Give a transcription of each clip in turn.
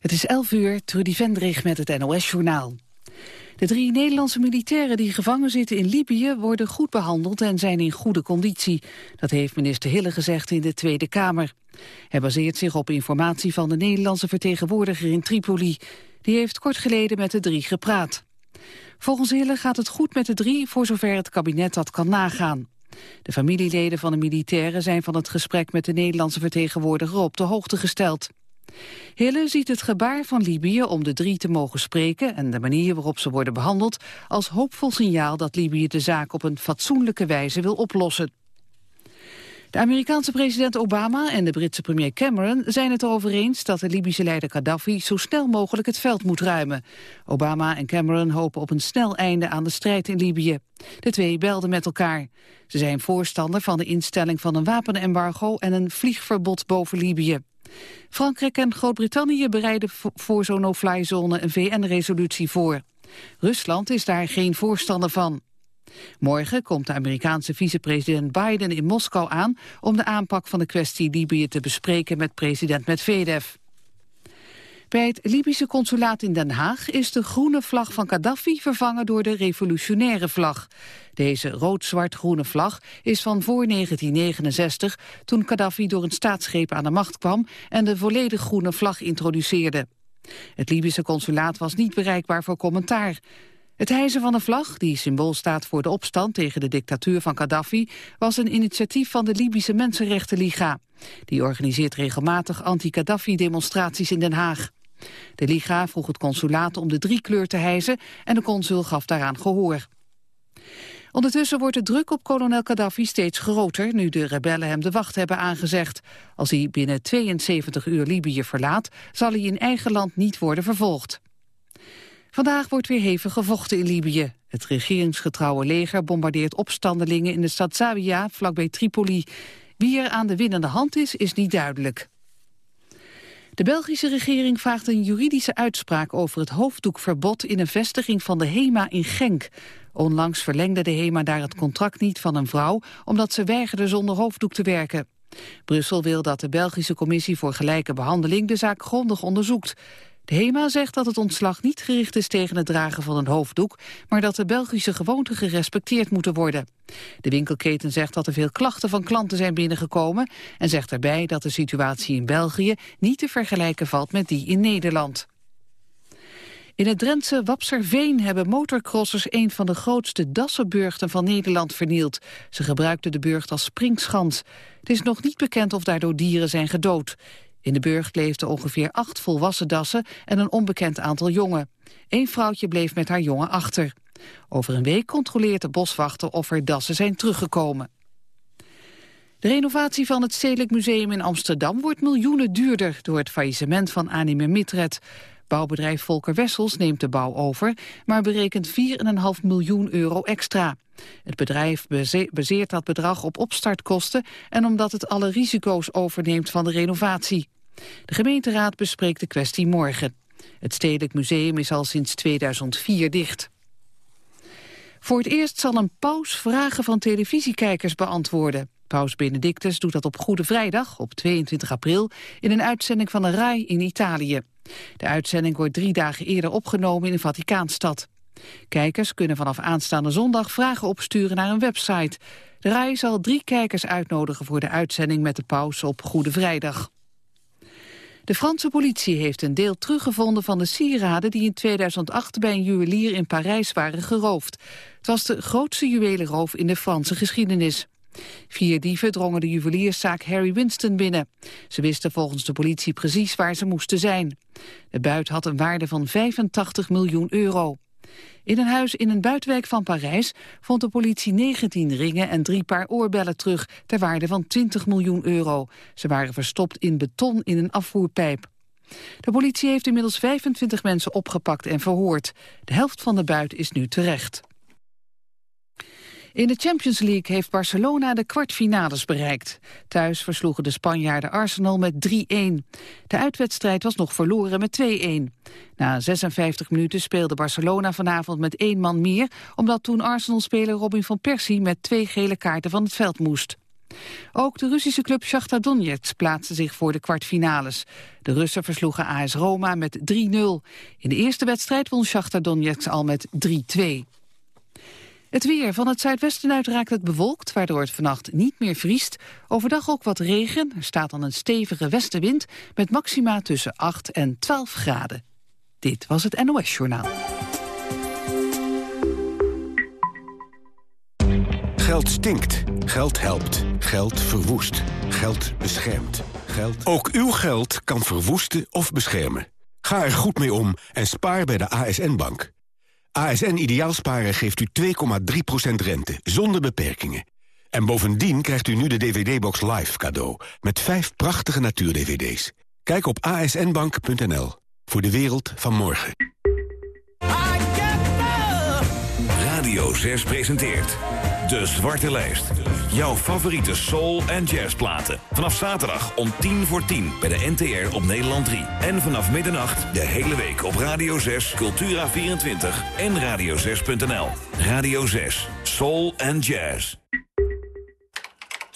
Het is 11 uur, Trudy Vendrig met het NOS-journaal. De drie Nederlandse militairen die gevangen zitten in Libië worden goed behandeld en zijn in goede conditie. Dat heeft minister Hille gezegd in de Tweede Kamer. Hij baseert zich op informatie van de Nederlandse vertegenwoordiger in Tripoli. Die heeft kort geleden met de drie gepraat. Volgens Hille gaat het goed met de drie voor zover het kabinet dat kan nagaan. De familieleden van de militairen zijn van het gesprek met de Nederlandse vertegenwoordiger op de hoogte gesteld. Hille ziet het gebaar van Libië om de drie te mogen spreken en de manier waarop ze worden behandeld als hoopvol signaal dat Libië de zaak op een fatsoenlijke wijze wil oplossen. De Amerikaanse president Obama en de Britse premier Cameron zijn het erover eens dat de Libische leider Gaddafi zo snel mogelijk het veld moet ruimen. Obama en Cameron hopen op een snel einde aan de strijd in Libië. De twee belden met elkaar. Ze zijn voorstander van de instelling van een wapenembargo en een vliegverbod boven Libië. Frankrijk en Groot-Brittannië bereiden voor zo'n no-fly zone een VN-resolutie voor. Rusland is daar geen voorstander van. Morgen komt de Amerikaanse vicepresident Biden in Moskou aan... om de aanpak van de kwestie Libië te bespreken met president Medvedev. Bij het Libische consulaat in Den Haag is de groene vlag van Gaddafi vervangen door de revolutionaire vlag. Deze rood-zwart-groene vlag is van voor 1969, toen Gaddafi door een staatsgreep aan de macht kwam en de volledig groene vlag introduceerde. Het Libische consulaat was niet bereikbaar voor commentaar. Het hijzen van de vlag, die symbool staat voor de opstand tegen de dictatuur van Gaddafi, was een initiatief van de Libische Mensenrechtenliga. Die organiseert regelmatig anti-Gaddafi-demonstraties in Den Haag. De Liga vroeg het consulaat om de drie kleur te hijzen en de consul gaf daaraan gehoor. Ondertussen wordt de druk op kolonel Gaddafi steeds groter... nu de rebellen hem de wacht hebben aangezegd. Als hij binnen 72 uur Libië verlaat... zal hij in eigen land niet worden vervolgd. Vandaag wordt weer hevig gevochten in Libië. Het regeringsgetrouwe leger bombardeert opstandelingen in de stad Zawiya, vlakbij Tripoli. Wie er aan de winnende hand is, is niet duidelijk. De Belgische regering vraagt een juridische uitspraak over het hoofddoekverbod in een vestiging van de HEMA in Genk. Onlangs verlengde de HEMA daar het contract niet van een vrouw, omdat ze weigerde zonder hoofddoek te werken. Brussel wil dat de Belgische Commissie voor Gelijke Behandeling de zaak grondig onderzoekt. De HEMA zegt dat het ontslag niet gericht is tegen het dragen van een hoofddoek, maar dat de Belgische gewoonten gerespecteerd moeten worden. De winkelketen zegt dat er veel klachten van klanten zijn binnengekomen en zegt daarbij dat de situatie in België niet te vergelijken valt met die in Nederland. In het Drentse Wapserveen hebben motorcrossers een van de grootste dassenburgten van Nederland vernield. Ze gebruikten de burcht als springschans. Het is nog niet bekend of daardoor dieren zijn gedood. In de burcht leefden ongeveer acht volwassen dassen en een onbekend aantal jongen. Eén vrouwtje bleef met haar jongen achter. Over een week controleert de boswachter of er dassen zijn teruggekomen. De renovatie van het Stedelijk Museum in Amsterdam wordt miljoenen duurder door het faillissement van Anime Mitred. Bouwbedrijf Volker Wessels neemt de bouw over, maar berekent 4,5 miljoen euro extra. Het bedrijf baseert dat bedrag op opstartkosten en omdat het alle risico's overneemt van de renovatie. De gemeenteraad bespreekt de kwestie morgen. Het Stedelijk Museum is al sinds 2004 dicht. Voor het eerst zal een paus vragen van televisiekijkers beantwoorden. Paus Benedictus doet dat op Goede Vrijdag, op 22 april, in een uitzending van de RAI in Italië. De uitzending wordt drie dagen eerder opgenomen in de Vaticaanstad. Kijkers kunnen vanaf aanstaande zondag vragen opsturen naar een website. De RAI zal drie kijkers uitnodigen voor de uitzending met de paus op Goede Vrijdag. De Franse politie heeft een deel teruggevonden van de sieraden die in 2008 bij een juwelier in Parijs waren geroofd. Het was de grootste juwelenroof in de Franse geschiedenis. Vier dieven drongen de juwelierszaak Harry Winston binnen. Ze wisten volgens de politie precies waar ze moesten zijn. De buit had een waarde van 85 miljoen euro. In een huis in een buitenwijk van Parijs vond de politie 19 ringen en drie paar oorbellen terug ter waarde van 20 miljoen euro. Ze waren verstopt in beton in een afvoerpijp. De politie heeft inmiddels 25 mensen opgepakt en verhoord. De helft van de buit is nu terecht. In de Champions League heeft Barcelona de kwartfinales bereikt. Thuis versloegen de Spanjaarden Arsenal met 3-1. De uitwedstrijd was nog verloren met 2-1. Na 56 minuten speelde Barcelona vanavond met één man meer... omdat toen Arsenal-speler Robin van Persie met twee gele kaarten van het veld moest. Ook de Russische club Shakhtar Donetsk plaatste zich voor de kwartfinales. De Russen versloegen AS Roma met 3-0. In de eerste wedstrijd won Shakhtar Donetsk al met 3-2. Het weer. Van het zuidwesten uit raakt het bewolkt, waardoor het vannacht niet meer vriest. Overdag ook wat regen. Er staat dan een stevige westenwind met maxima tussen 8 en 12 graden. Dit was het NOS Journaal. Geld stinkt. Geld helpt. Geld verwoest. Geld beschermt. Ook uw geld kan verwoesten of beschermen. Ga er goed mee om en spaar bij de ASN-bank. ASN Ideaalsparen geeft u 2,3% rente, zonder beperkingen. En bovendien krijgt u nu de DVD-box Live cadeau... met vijf prachtige natuur-DVD's. Kijk op asnbank.nl voor de wereld van morgen. Radio 6 presenteert... De Zwarte Lijst. Jouw favoriete soul- en jazzplaten. Vanaf zaterdag om 10 voor 10 bij de NTR op Nederland 3. En vanaf middernacht de hele week op Radio 6, Cultura24 en radio6.nl. Radio 6, soul en jazz.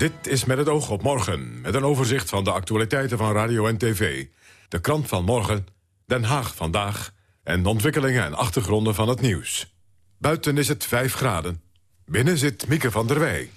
Dit is met het oog op morgen, met een overzicht van de actualiteiten van radio en tv. De krant van morgen, Den Haag vandaag... en de ontwikkelingen en achtergronden van het nieuws. Buiten is het 5 graden. Binnen zit Mieke van der Wij.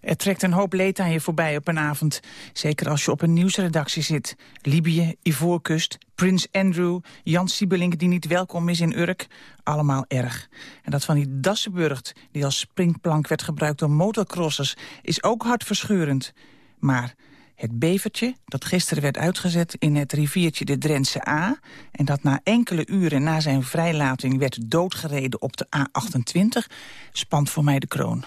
Er trekt een hoop leed aan je voorbij op een avond. Zeker als je op een nieuwsredactie zit. Libië, Ivoorkust, Prins Andrew, Jan Siebelink die niet welkom is in Urk. Allemaal erg. En dat van die Dassenburgt, die als springplank werd gebruikt door motocrossers, is ook hartverscheurend. Maar het bevertje, dat gisteren werd uitgezet in het riviertje de Drentse A... en dat na enkele uren na zijn vrijlating werd doodgereden op de A28... spant voor mij de kroon.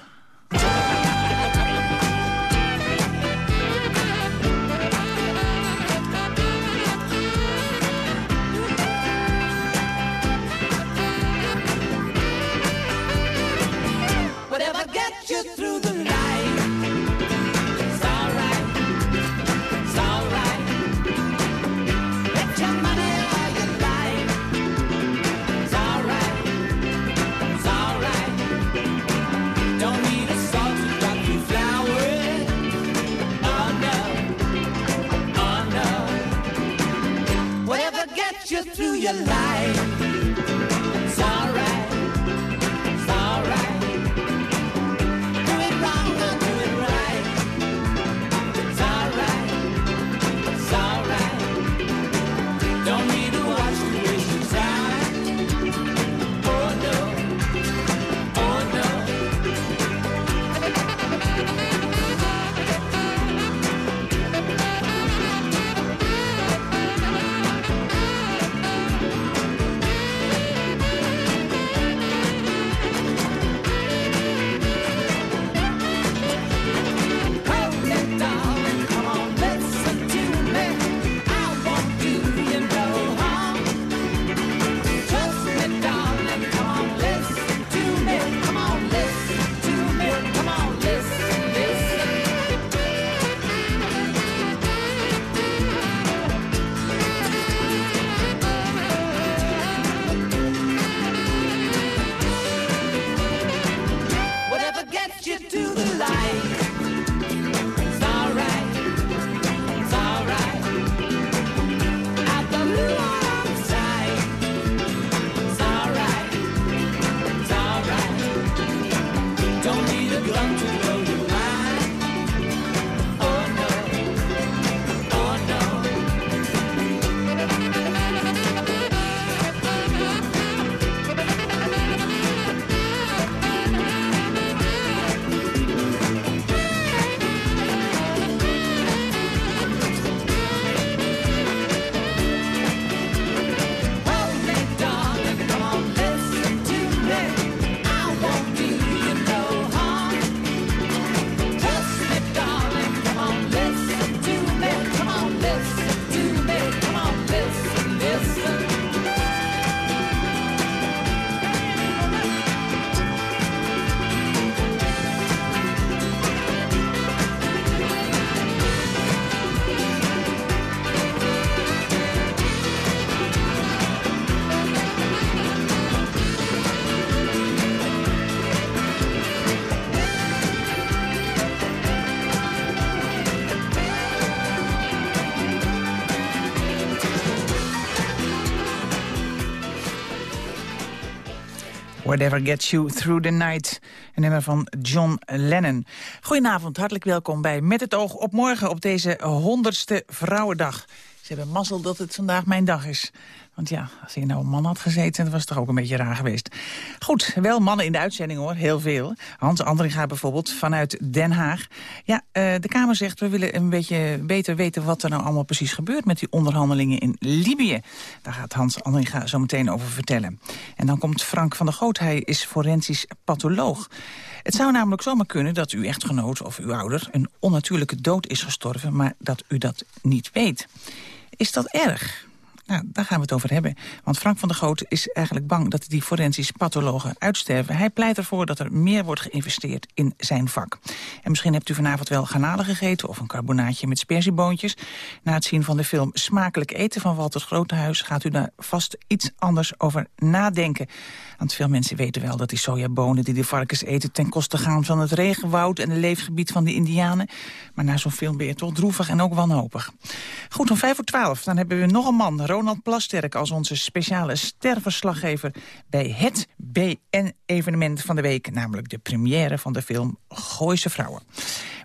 Your life. Whatever Gets You Through the Night. Een nummer van John Lennon. Goedenavond, hartelijk welkom bij Met het oog op morgen op deze honderdste Vrouwendag. Ze hebben mazzel dat het vandaag mijn dag is. Want ja, als hij nou een man had gezeten, was het toch ook een beetje raar geweest. Goed, wel mannen in de uitzending hoor, heel veel. Hans Andringa bijvoorbeeld, vanuit Den Haag. Ja, uh, de Kamer zegt, we willen een beetje beter weten... wat er nou allemaal precies gebeurt met die onderhandelingen in Libië. Daar gaat Hans Andringa zo meteen over vertellen. En dan komt Frank van der Goot, hij is forensisch patholoog. Het zou namelijk zomaar kunnen dat uw echtgenoot of uw ouder... een onnatuurlijke dood is gestorven, maar dat u dat niet weet. Is dat erg? Nou, daar gaan we het over hebben. Want Frank van der Goot is eigenlijk bang dat die forensisch pathologen uitsterven. Hij pleit ervoor dat er meer wordt geïnvesteerd in zijn vak. En misschien hebt u vanavond wel garnalen gegeten of een carbonaatje met sperzieboontjes. Na het zien van de film Smakelijk eten van Walter Grotehuis gaat u daar vast iets anders over nadenken. Want veel mensen weten wel dat die sojabonen die de varkens eten... ten koste gaan van het regenwoud en het leefgebied van de indianen. Maar na zo'n film ben je toch droevig en ook wanhopig. Goed, om vijf voor twaalf, dan hebben we nog een man, Ronald Plasterk... als onze speciale sterverslaggever bij het BN-evenement van de week... namelijk de première van de film Gooise Vrouwen.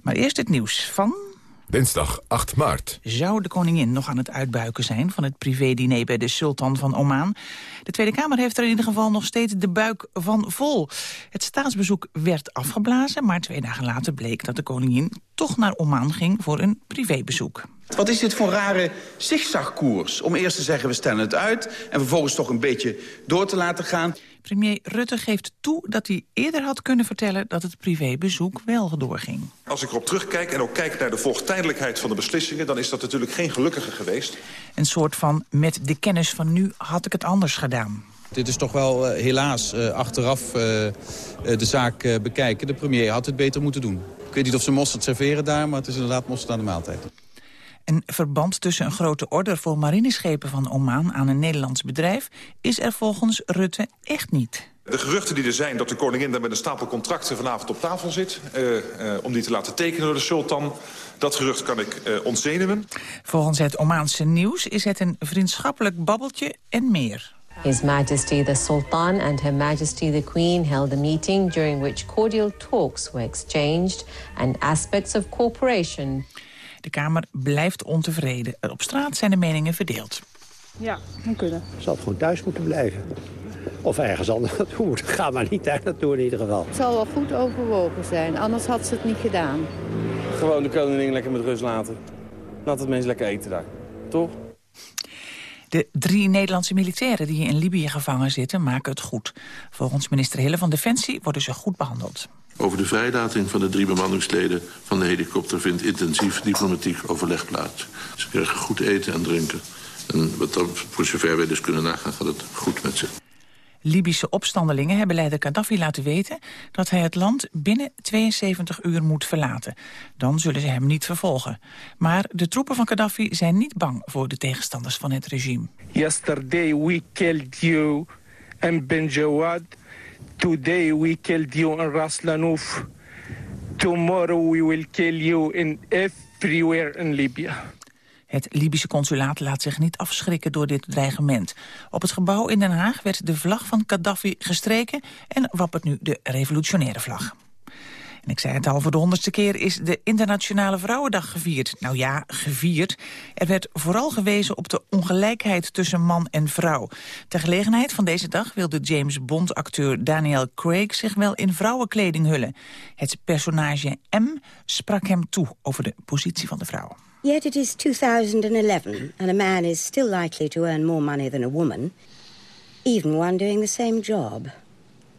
Maar eerst het nieuws van... Dinsdag 8 maart. Zou de koningin nog aan het uitbuiken zijn van het privédiner bij de sultan van Oman? De Tweede Kamer heeft er in ieder geval nog steeds de buik van vol. Het staatsbezoek werd afgeblazen, maar twee dagen later bleek dat de koningin toch naar Oman ging voor een privébezoek. Wat is dit voor rare zigzagkoers? Om eerst te zeggen we stellen het uit en vervolgens toch een beetje door te laten gaan. Premier Rutte geeft toe dat hij eerder had kunnen vertellen dat het privébezoek wel doorging. Als ik erop terugkijk en ook kijk naar de volgtijdelijkheid van de beslissingen... dan is dat natuurlijk geen gelukkige geweest. Een soort van met de kennis van nu had ik het anders gedaan. Dit is toch wel uh, helaas uh, achteraf uh, de zaak bekijken. De premier had het beter moeten doen. Ik weet niet of ze mosterd serveren daar, maar het is inderdaad mosterd aan de maaltijd. Een verband tussen een grote order voor marineschepen van Oman aan een Nederlands bedrijf is er volgens Rutte echt niet. De geruchten die er zijn dat de koningin daar met een stapel contracten vanavond op tafel zit... Uh, uh, om die te laten tekenen door de sultan, dat gerucht kan ik uh, ontzenuwen. Volgens het Omaanse nieuws is het een vriendschappelijk babbeltje en meer. His Majesty the Sultan and Her Majesty the Queen held a meeting during which cordial talks were exchanged and aspects of cooperation de Kamer blijft ontevreden. Op straat zijn de meningen verdeeld. Ja, dan kunnen. Zal het gewoon thuis moeten blijven. Of ergens anders naartoe moeten. Ga maar niet daar naartoe in ieder geval. Het zal wel goed overwogen zijn, anders had ze het niet gedaan. Gewoon de koningin lekker met rust laten. Laat het mensen lekker eten daar. Toch? De drie Nederlandse militairen die in Libië gevangen zitten maken het goed. Volgens minister Hille van Defensie worden ze goed behandeld. Over de vrijlating van de drie bemanningsleden van de helikopter vindt intensief diplomatiek overleg plaats. Ze krijgen goed eten en drinken. En wat dan, voor zover wij dus kunnen nagaan, gaat het goed met ze. Libische opstandelingen hebben leider Gaddafi laten weten dat hij het land binnen 72 uur moet verlaten. Dan zullen ze hem niet vervolgen. Maar de troepen van Gaddafi zijn niet bang voor de tegenstanders van het regime. Yesterday we killed you and Ben Jawad Today we killed you in Ras Lanouf. Tomorrow we will kill you in everywhere in Libya. Het Libische consulaat laat zich niet afschrikken door dit dreigement. Op het gebouw in Den Haag werd de vlag van Gaddafi gestreken... en wappert nu de revolutionaire vlag. Ik zei het al, voor de honderdste keer is de Internationale Vrouwendag gevierd. Nou ja, gevierd. Er werd vooral gewezen op de ongelijkheid tussen man en vrouw. Ter gelegenheid van deze dag wilde James Bond-acteur Daniel Craig zich wel in vrouwenkleding hullen. Het personage M sprak hem toe over de positie van de vrouw. Yet it is 2011 and a man is still likely to earn more money than a woman, even one doing the same job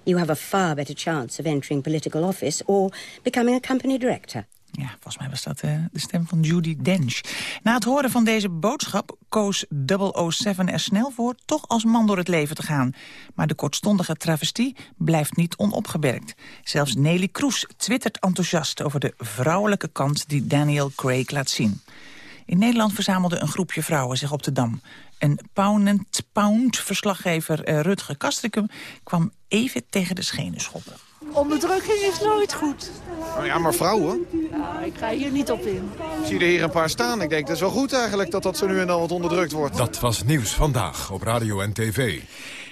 you have a far better chance of entering political office or becoming a company director. Ja, volgens mij was dat uh, de stem van Judy Dench. Na het horen van deze boodschap koos 007 er snel voor... toch als man door het leven te gaan. Maar de kortstondige travestie blijft niet onopgemerkt. Zelfs Nelly Kroes twittert enthousiast over de vrouwelijke kant... die Daniel Craig laat zien. In Nederland verzamelde een groepje vrouwen zich op de Dam. Een pound, pound verslaggever uh, Rutger Kastrikum kwam even tegen de schenen schoppen. Onderdrukking is nooit goed. Oh ja, maar vrouwen? Ja, ik ga hier niet op in. Ik zie er hier een paar staan. Ik denk, dat is wel goed eigenlijk dat dat zo nu en dan wat onderdrukt wordt. Dat was Nieuws Vandaag op Radio en TV.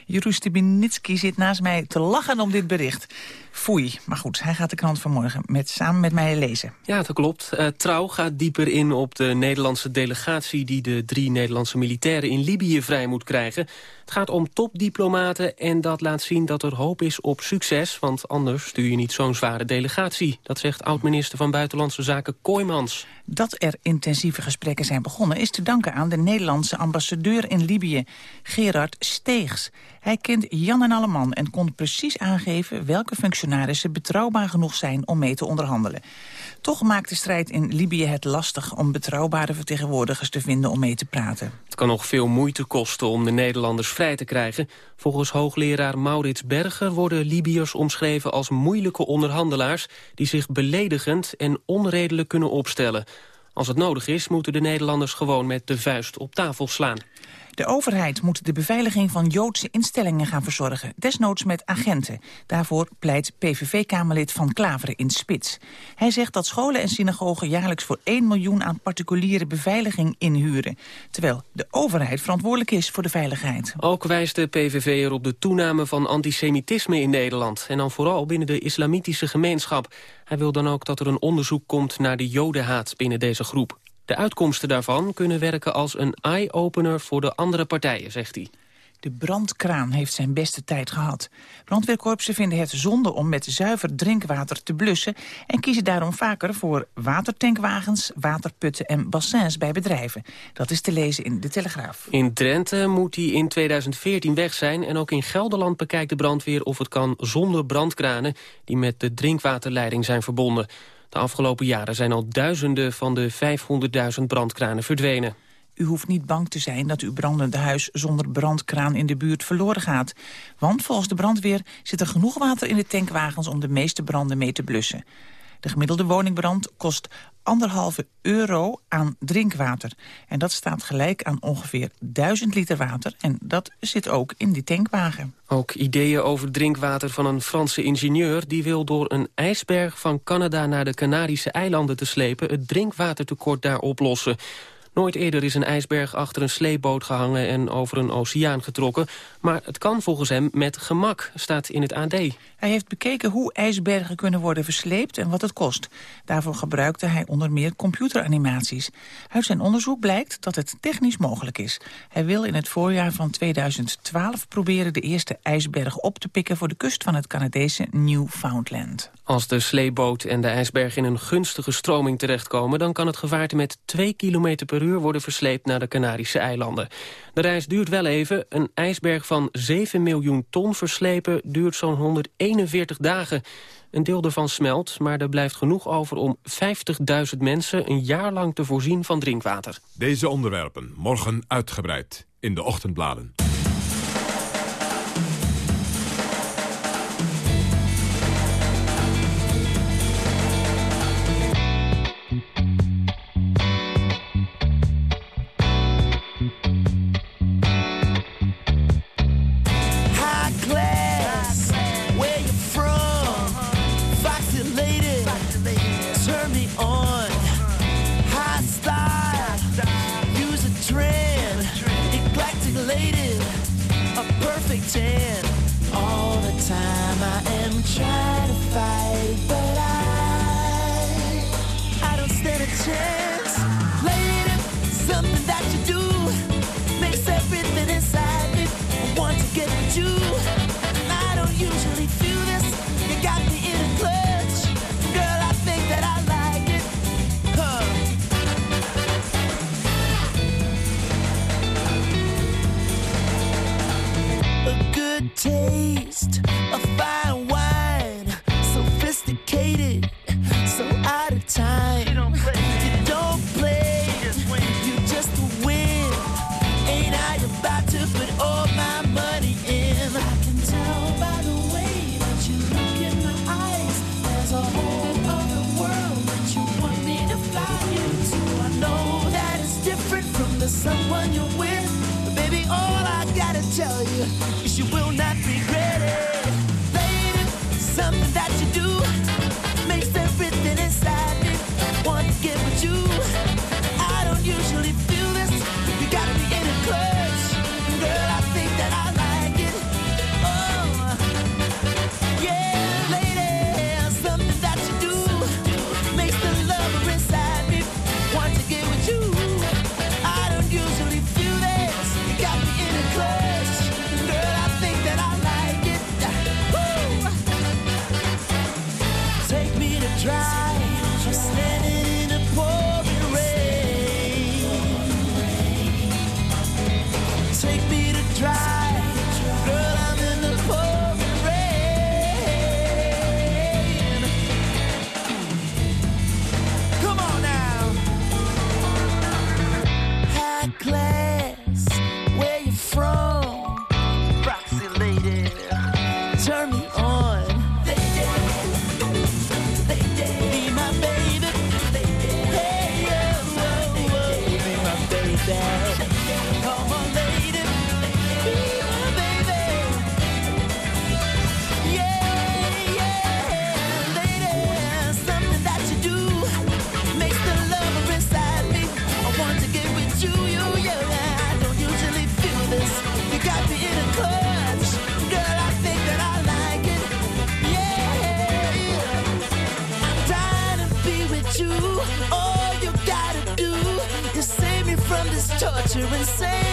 Jeroen Stibinitsky zit naast mij te lachen om dit bericht. Foei. Maar goed, hij gaat de krant vanmorgen met, samen met mij lezen. Ja, dat klopt. Uh, Trouw gaat dieper in op de Nederlandse delegatie... die de drie Nederlandse militairen in Libië vrij moet krijgen. Het gaat om topdiplomaten en dat laat zien dat er hoop is op succes... want anders stuur je niet zo'n zware delegatie. Dat zegt oud-minister van Buitenlandse Zaken Kooijmans. Dat er intensieve gesprekken zijn begonnen... is te danken aan de Nederlandse ambassadeur in Libië, Gerard Steegs. Hij kent Jan en Alleman en kon precies aangeven... welke functionarissen betrouwbaar genoeg zijn om mee te onderhandelen. Toch maakt de strijd in Libië het lastig om betrouwbare vertegenwoordigers te vinden om mee te praten. Het kan nog veel moeite kosten om de Nederlanders vrij te krijgen. Volgens hoogleraar Maurits Berger worden Libiërs omschreven als moeilijke onderhandelaars... die zich beledigend en onredelijk kunnen opstellen. Als het nodig is, moeten de Nederlanders gewoon met de vuist op tafel slaan. De overheid moet de beveiliging van Joodse instellingen gaan verzorgen, desnoods met agenten. Daarvoor pleit PVV-kamerlid Van Klaveren in Spits. Hij zegt dat scholen en synagogen jaarlijks voor 1 miljoen aan particuliere beveiliging inhuren. Terwijl de overheid verantwoordelijk is voor de veiligheid. Ook wijst de PVV er op de toename van antisemitisme in Nederland. En dan vooral binnen de islamitische gemeenschap. Hij wil dan ook dat er een onderzoek komt naar de jodenhaat binnen deze groep. De uitkomsten daarvan kunnen werken als een eye-opener voor de andere partijen, zegt hij. De brandkraan heeft zijn beste tijd gehad. Brandweerkorpsen vinden het zonde om met zuiver drinkwater te blussen... en kiezen daarom vaker voor watertankwagens, waterputten en bassins bij bedrijven. Dat is te lezen in De Telegraaf. In Drenthe moet die in 2014 weg zijn... en ook in Gelderland bekijkt de brandweer of het kan zonder brandkranen... die met de drinkwaterleiding zijn verbonden. De afgelopen jaren zijn al duizenden van de 500.000 brandkranen verdwenen. U hoeft niet bang te zijn dat uw brandende huis zonder brandkraan in de buurt verloren gaat. Want volgens de brandweer zit er genoeg water in de tankwagens om de meeste branden mee te blussen. De gemiddelde woningbrand kost anderhalve euro aan drinkwater. En dat staat gelijk aan ongeveer 1000 liter water. En dat zit ook in die tankwagen. Ook ideeën over drinkwater van een Franse ingenieur... die wil door een ijsberg van Canada naar de Canarische eilanden te slepen... het drinkwatertekort daar oplossen. Nooit eerder is een ijsberg achter een sleepboot gehangen en over een oceaan getrokken. Maar het kan volgens hem met gemak, staat in het AD. Hij heeft bekeken hoe ijsbergen kunnen worden versleept en wat het kost. Daarvoor gebruikte hij onder meer computeranimaties. Uit zijn onderzoek blijkt dat het technisch mogelijk is. Hij wil in het voorjaar van 2012 proberen de eerste ijsberg op te pikken... voor de kust van het Canadese Newfoundland. Als de sleepboot en de ijsberg in een gunstige stroming terechtkomen... dan kan het gevaarte met 2 km per uur worden versleept naar de Canarische eilanden. De reis duurt wel even. Een ijsberg van 7 miljoen ton verslepen duurt zo'n 141 dagen. Een deel ervan smelt, maar er blijft genoeg over om 50.000 mensen een jaar lang te voorzien van drinkwater. Deze onderwerpen morgen uitgebreid in de ochtendbladen. taste of fire. Say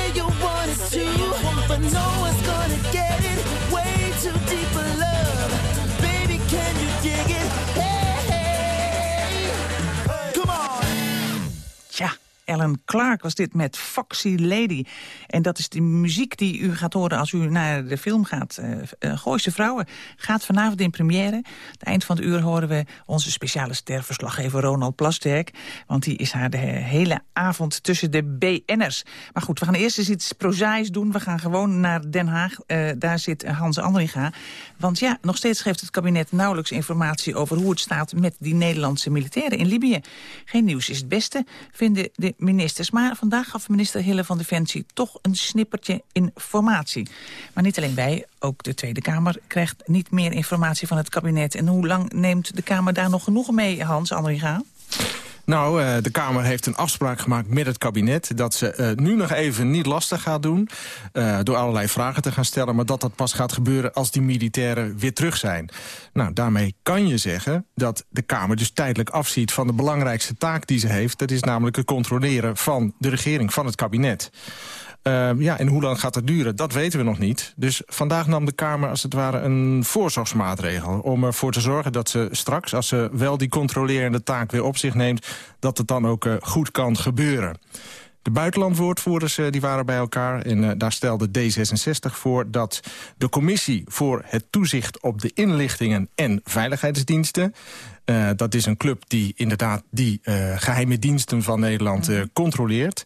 Ellen Clark was dit met Foxy Lady. En dat is de muziek die u gaat horen als u naar de film gaat. Uh, Vrouwen gaat vanavond in première. Het eind van het uur horen we onze speciale sterverslaggever Ronald Plasterk. Want die is haar de hele avond tussen de BN'ers. Maar goed, we gaan eerst eens iets prozaïs doen. We gaan gewoon naar Den Haag. Uh, daar zit Hans Andringa. Want ja, nog steeds geeft het kabinet nauwelijks informatie... over hoe het staat met die Nederlandse militairen in Libië. Geen nieuws is het beste, vinden de ministers. Maar vandaag gaf minister Hille van Defensie toch een snippertje informatie. Maar niet alleen wij, ook de Tweede Kamer krijgt niet meer informatie van het kabinet. En hoe lang neemt de Kamer daar nog genoegen mee, Hans Andringa? Nou, uh, de Kamer heeft een afspraak gemaakt met het kabinet... dat ze uh, nu nog even niet lastig gaat doen... Uh, door allerlei vragen te gaan stellen... maar dat dat pas gaat gebeuren als die militairen weer terug zijn. Nou, daarmee kan je zeggen dat de Kamer dus tijdelijk afziet... van de belangrijkste taak die ze heeft. Dat is namelijk het controleren van de regering, van het kabinet. Uh, ja, en hoe lang gaat dat duren? Dat weten we nog niet. Dus vandaag nam de Kamer als het ware een voorzorgsmaatregel... om ervoor te zorgen dat ze straks, als ze wel die controlerende taak weer op zich neemt... dat het dan ook uh, goed kan gebeuren. De buitenlandwoordvoerders uh, die waren bij elkaar en uh, daar stelde D66 voor dat de commissie voor het toezicht op de inlichtingen en veiligheidsdiensten uh, dat is een club die inderdaad die uh, geheime diensten van Nederland uh, controleert.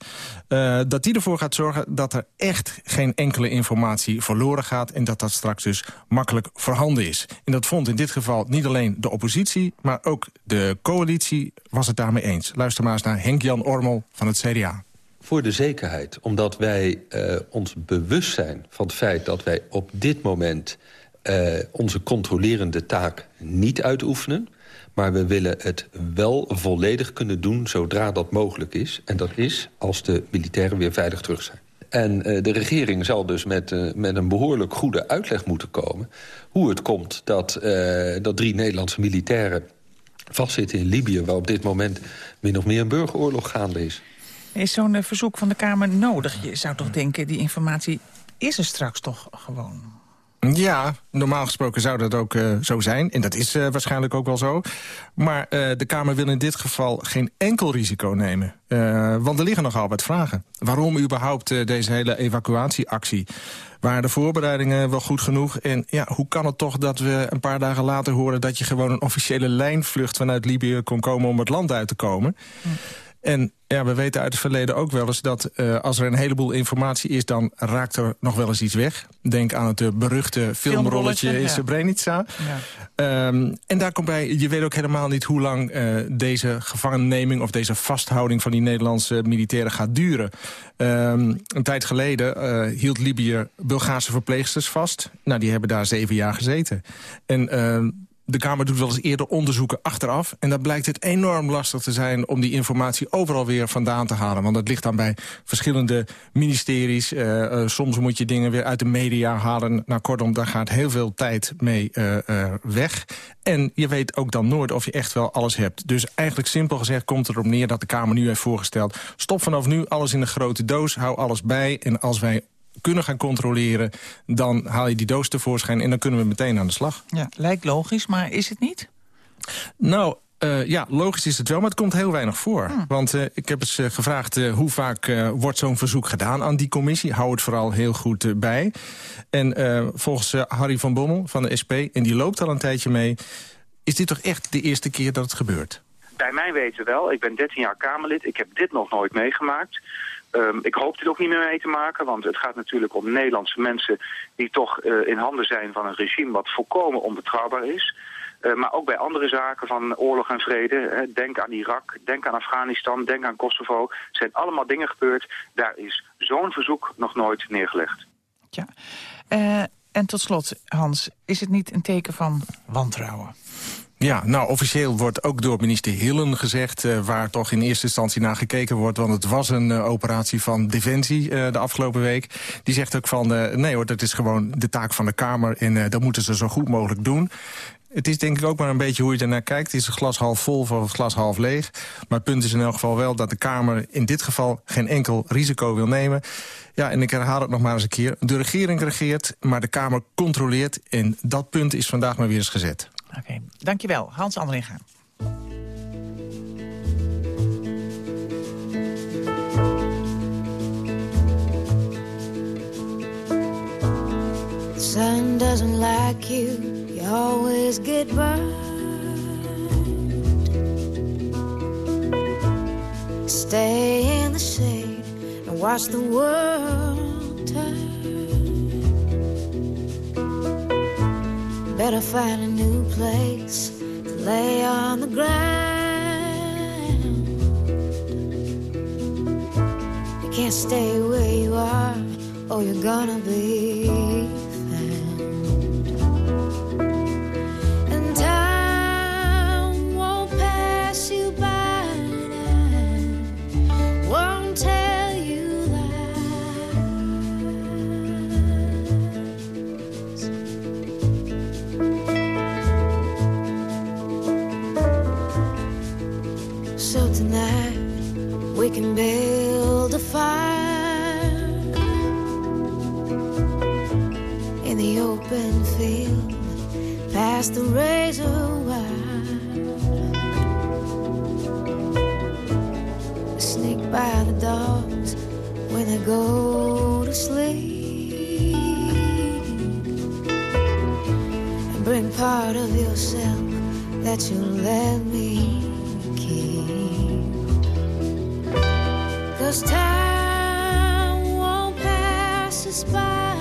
dat die ervoor gaat zorgen dat er echt geen enkele informatie verloren gaat... en dat dat straks dus makkelijk voorhanden is. En dat vond in dit geval niet alleen de oppositie... maar ook de coalitie was het daarmee eens. Luister maar eens naar Henk-Jan Ormel van het CDA voor de zekerheid. Omdat wij uh, ons bewust zijn van het feit dat wij op dit moment... Uh, onze controlerende taak niet uitoefenen. Maar we willen het wel volledig kunnen doen zodra dat mogelijk is. En dat is als de militairen weer veilig terug zijn. En uh, de regering zal dus met, uh, met een behoorlijk goede uitleg moeten komen... hoe het komt dat, uh, dat drie Nederlandse militairen vastzitten in Libië... waar op dit moment min of meer een burgeroorlog gaande is. Is zo'n verzoek van de Kamer nodig? Je zou toch denken, die informatie is er straks toch gewoon? Ja, normaal gesproken zou dat ook uh, zo zijn. En dat is uh, waarschijnlijk ook wel zo. Maar uh, de Kamer wil in dit geval geen enkel risico nemen. want er liggen nogal wat vragen. Waarom überhaupt deze hele evacuatieactie? Waren de voorbereidingen wel goed genoeg? En ja, hoe kan het toch dat we een paar dagen later horen... dat je gewoon een officiële lijnvlucht vanuit Libië kon komen om het land uit te komen? Hm. En ja, we weten uit het verleden ook wel eens dat uh, als er een heleboel informatie is... dan raakt er nog wel eens iets weg. Denk aan het uh, beruchte filmrolletje in ja. Srebrenica. Ja. Um, en daar komt bij, je weet ook helemaal niet hoe lang uh, deze gevangenneming... of deze vasthouding van die Nederlandse militairen gaat duren. Um, een tijd geleden hield Libië Bulgaarse verpleegsters vast. Nou, die hebben daar zeven jaar gezeten. En de Kamer doet wel eens eerder onderzoeken achteraf. En dan blijkt het enorm lastig te zijn om die informatie overal weer vandaan te halen. Want dat ligt dan bij verschillende ministeries. Uh, uh, soms moet je dingen weer uit de media halen. Nou, kortom, daar gaat heel veel tijd mee uh, weg. En je weet ook dan nooit of je echt wel alles hebt. Dus eigenlijk simpel gezegd komt erop neer dat de Kamer nu heeft voorgesteld... stop vanaf nu alles in een grote doos, hou alles bij. En als wij kunnen gaan controleren... dan haal je die doos tevoorschijn en dan kunnen we meteen aan de slag. Ja, lijkt logisch, maar is het niet? Nou, Uh, ja, logisch is het wel, maar het komt heel weinig voor. Hmm. Want uh, ik heb eens uh, gevraagd hoe vaak wordt zo'n verzoek gedaan aan die commissie. Hou het vooral heel goed bij. En volgens Harry van Bommel van de SP, en die loopt al een tijdje mee... is dit toch echt de eerste keer dat het gebeurt? Bij mij weten wel. Ik ben 13 jaar Kamerlid. Ik heb dit nog nooit meegemaakt. Um, ik hoop dit ook niet meer mee te maken, want het gaat natuurlijk om Nederlandse mensen... die toch in handen zijn van een regime wat volkomen onbetrouwbaar is... Uh, maar ook bij andere zaken van oorlog en vrede. Denk aan Irak, denk aan Afghanistan, denk aan Kosovo. Er zijn allemaal dingen gebeurd. Daar is zo'n verzoek nog nooit neergelegd. Ja. Uh, en tot slot, Hans, is het niet een teken van wantrouwen? Ja, nou, officieel wordt ook door minister Hillen gezegd... Uh, waar toch in eerste instantie naar gekeken wordt... want het was een uh, operatie van Defensie uh, de afgelopen week. Die zegt ook van, nee hoor, dat is gewoon de taak van de Kamer... en dat moeten ze zo goed mogelijk doen. Het is denk ik ook maar een beetje hoe je ernaar kijkt. Is het glas half vol of het glas half leeg? Maar het punt is in elk geval wel dat de Kamer in dit geval... geen enkel risico wil nemen. Ja, en ik herhaal het nog maar eens een keer. De regering regeert, maar de Kamer controleert. En dat punt is vandaag maar weer eens gezet. Oké, okay. dankjewel. Hans Andringa. The sun doesn't like you You always get burned. Stay in the shade and watch the world Better find a new place to lay on the ground. You can't stay where you are, or you're gonna be. Past the razor wire. Sneak by the dogs when they go to sleep. And bring part of yourself that you let me Cause time won't pass us by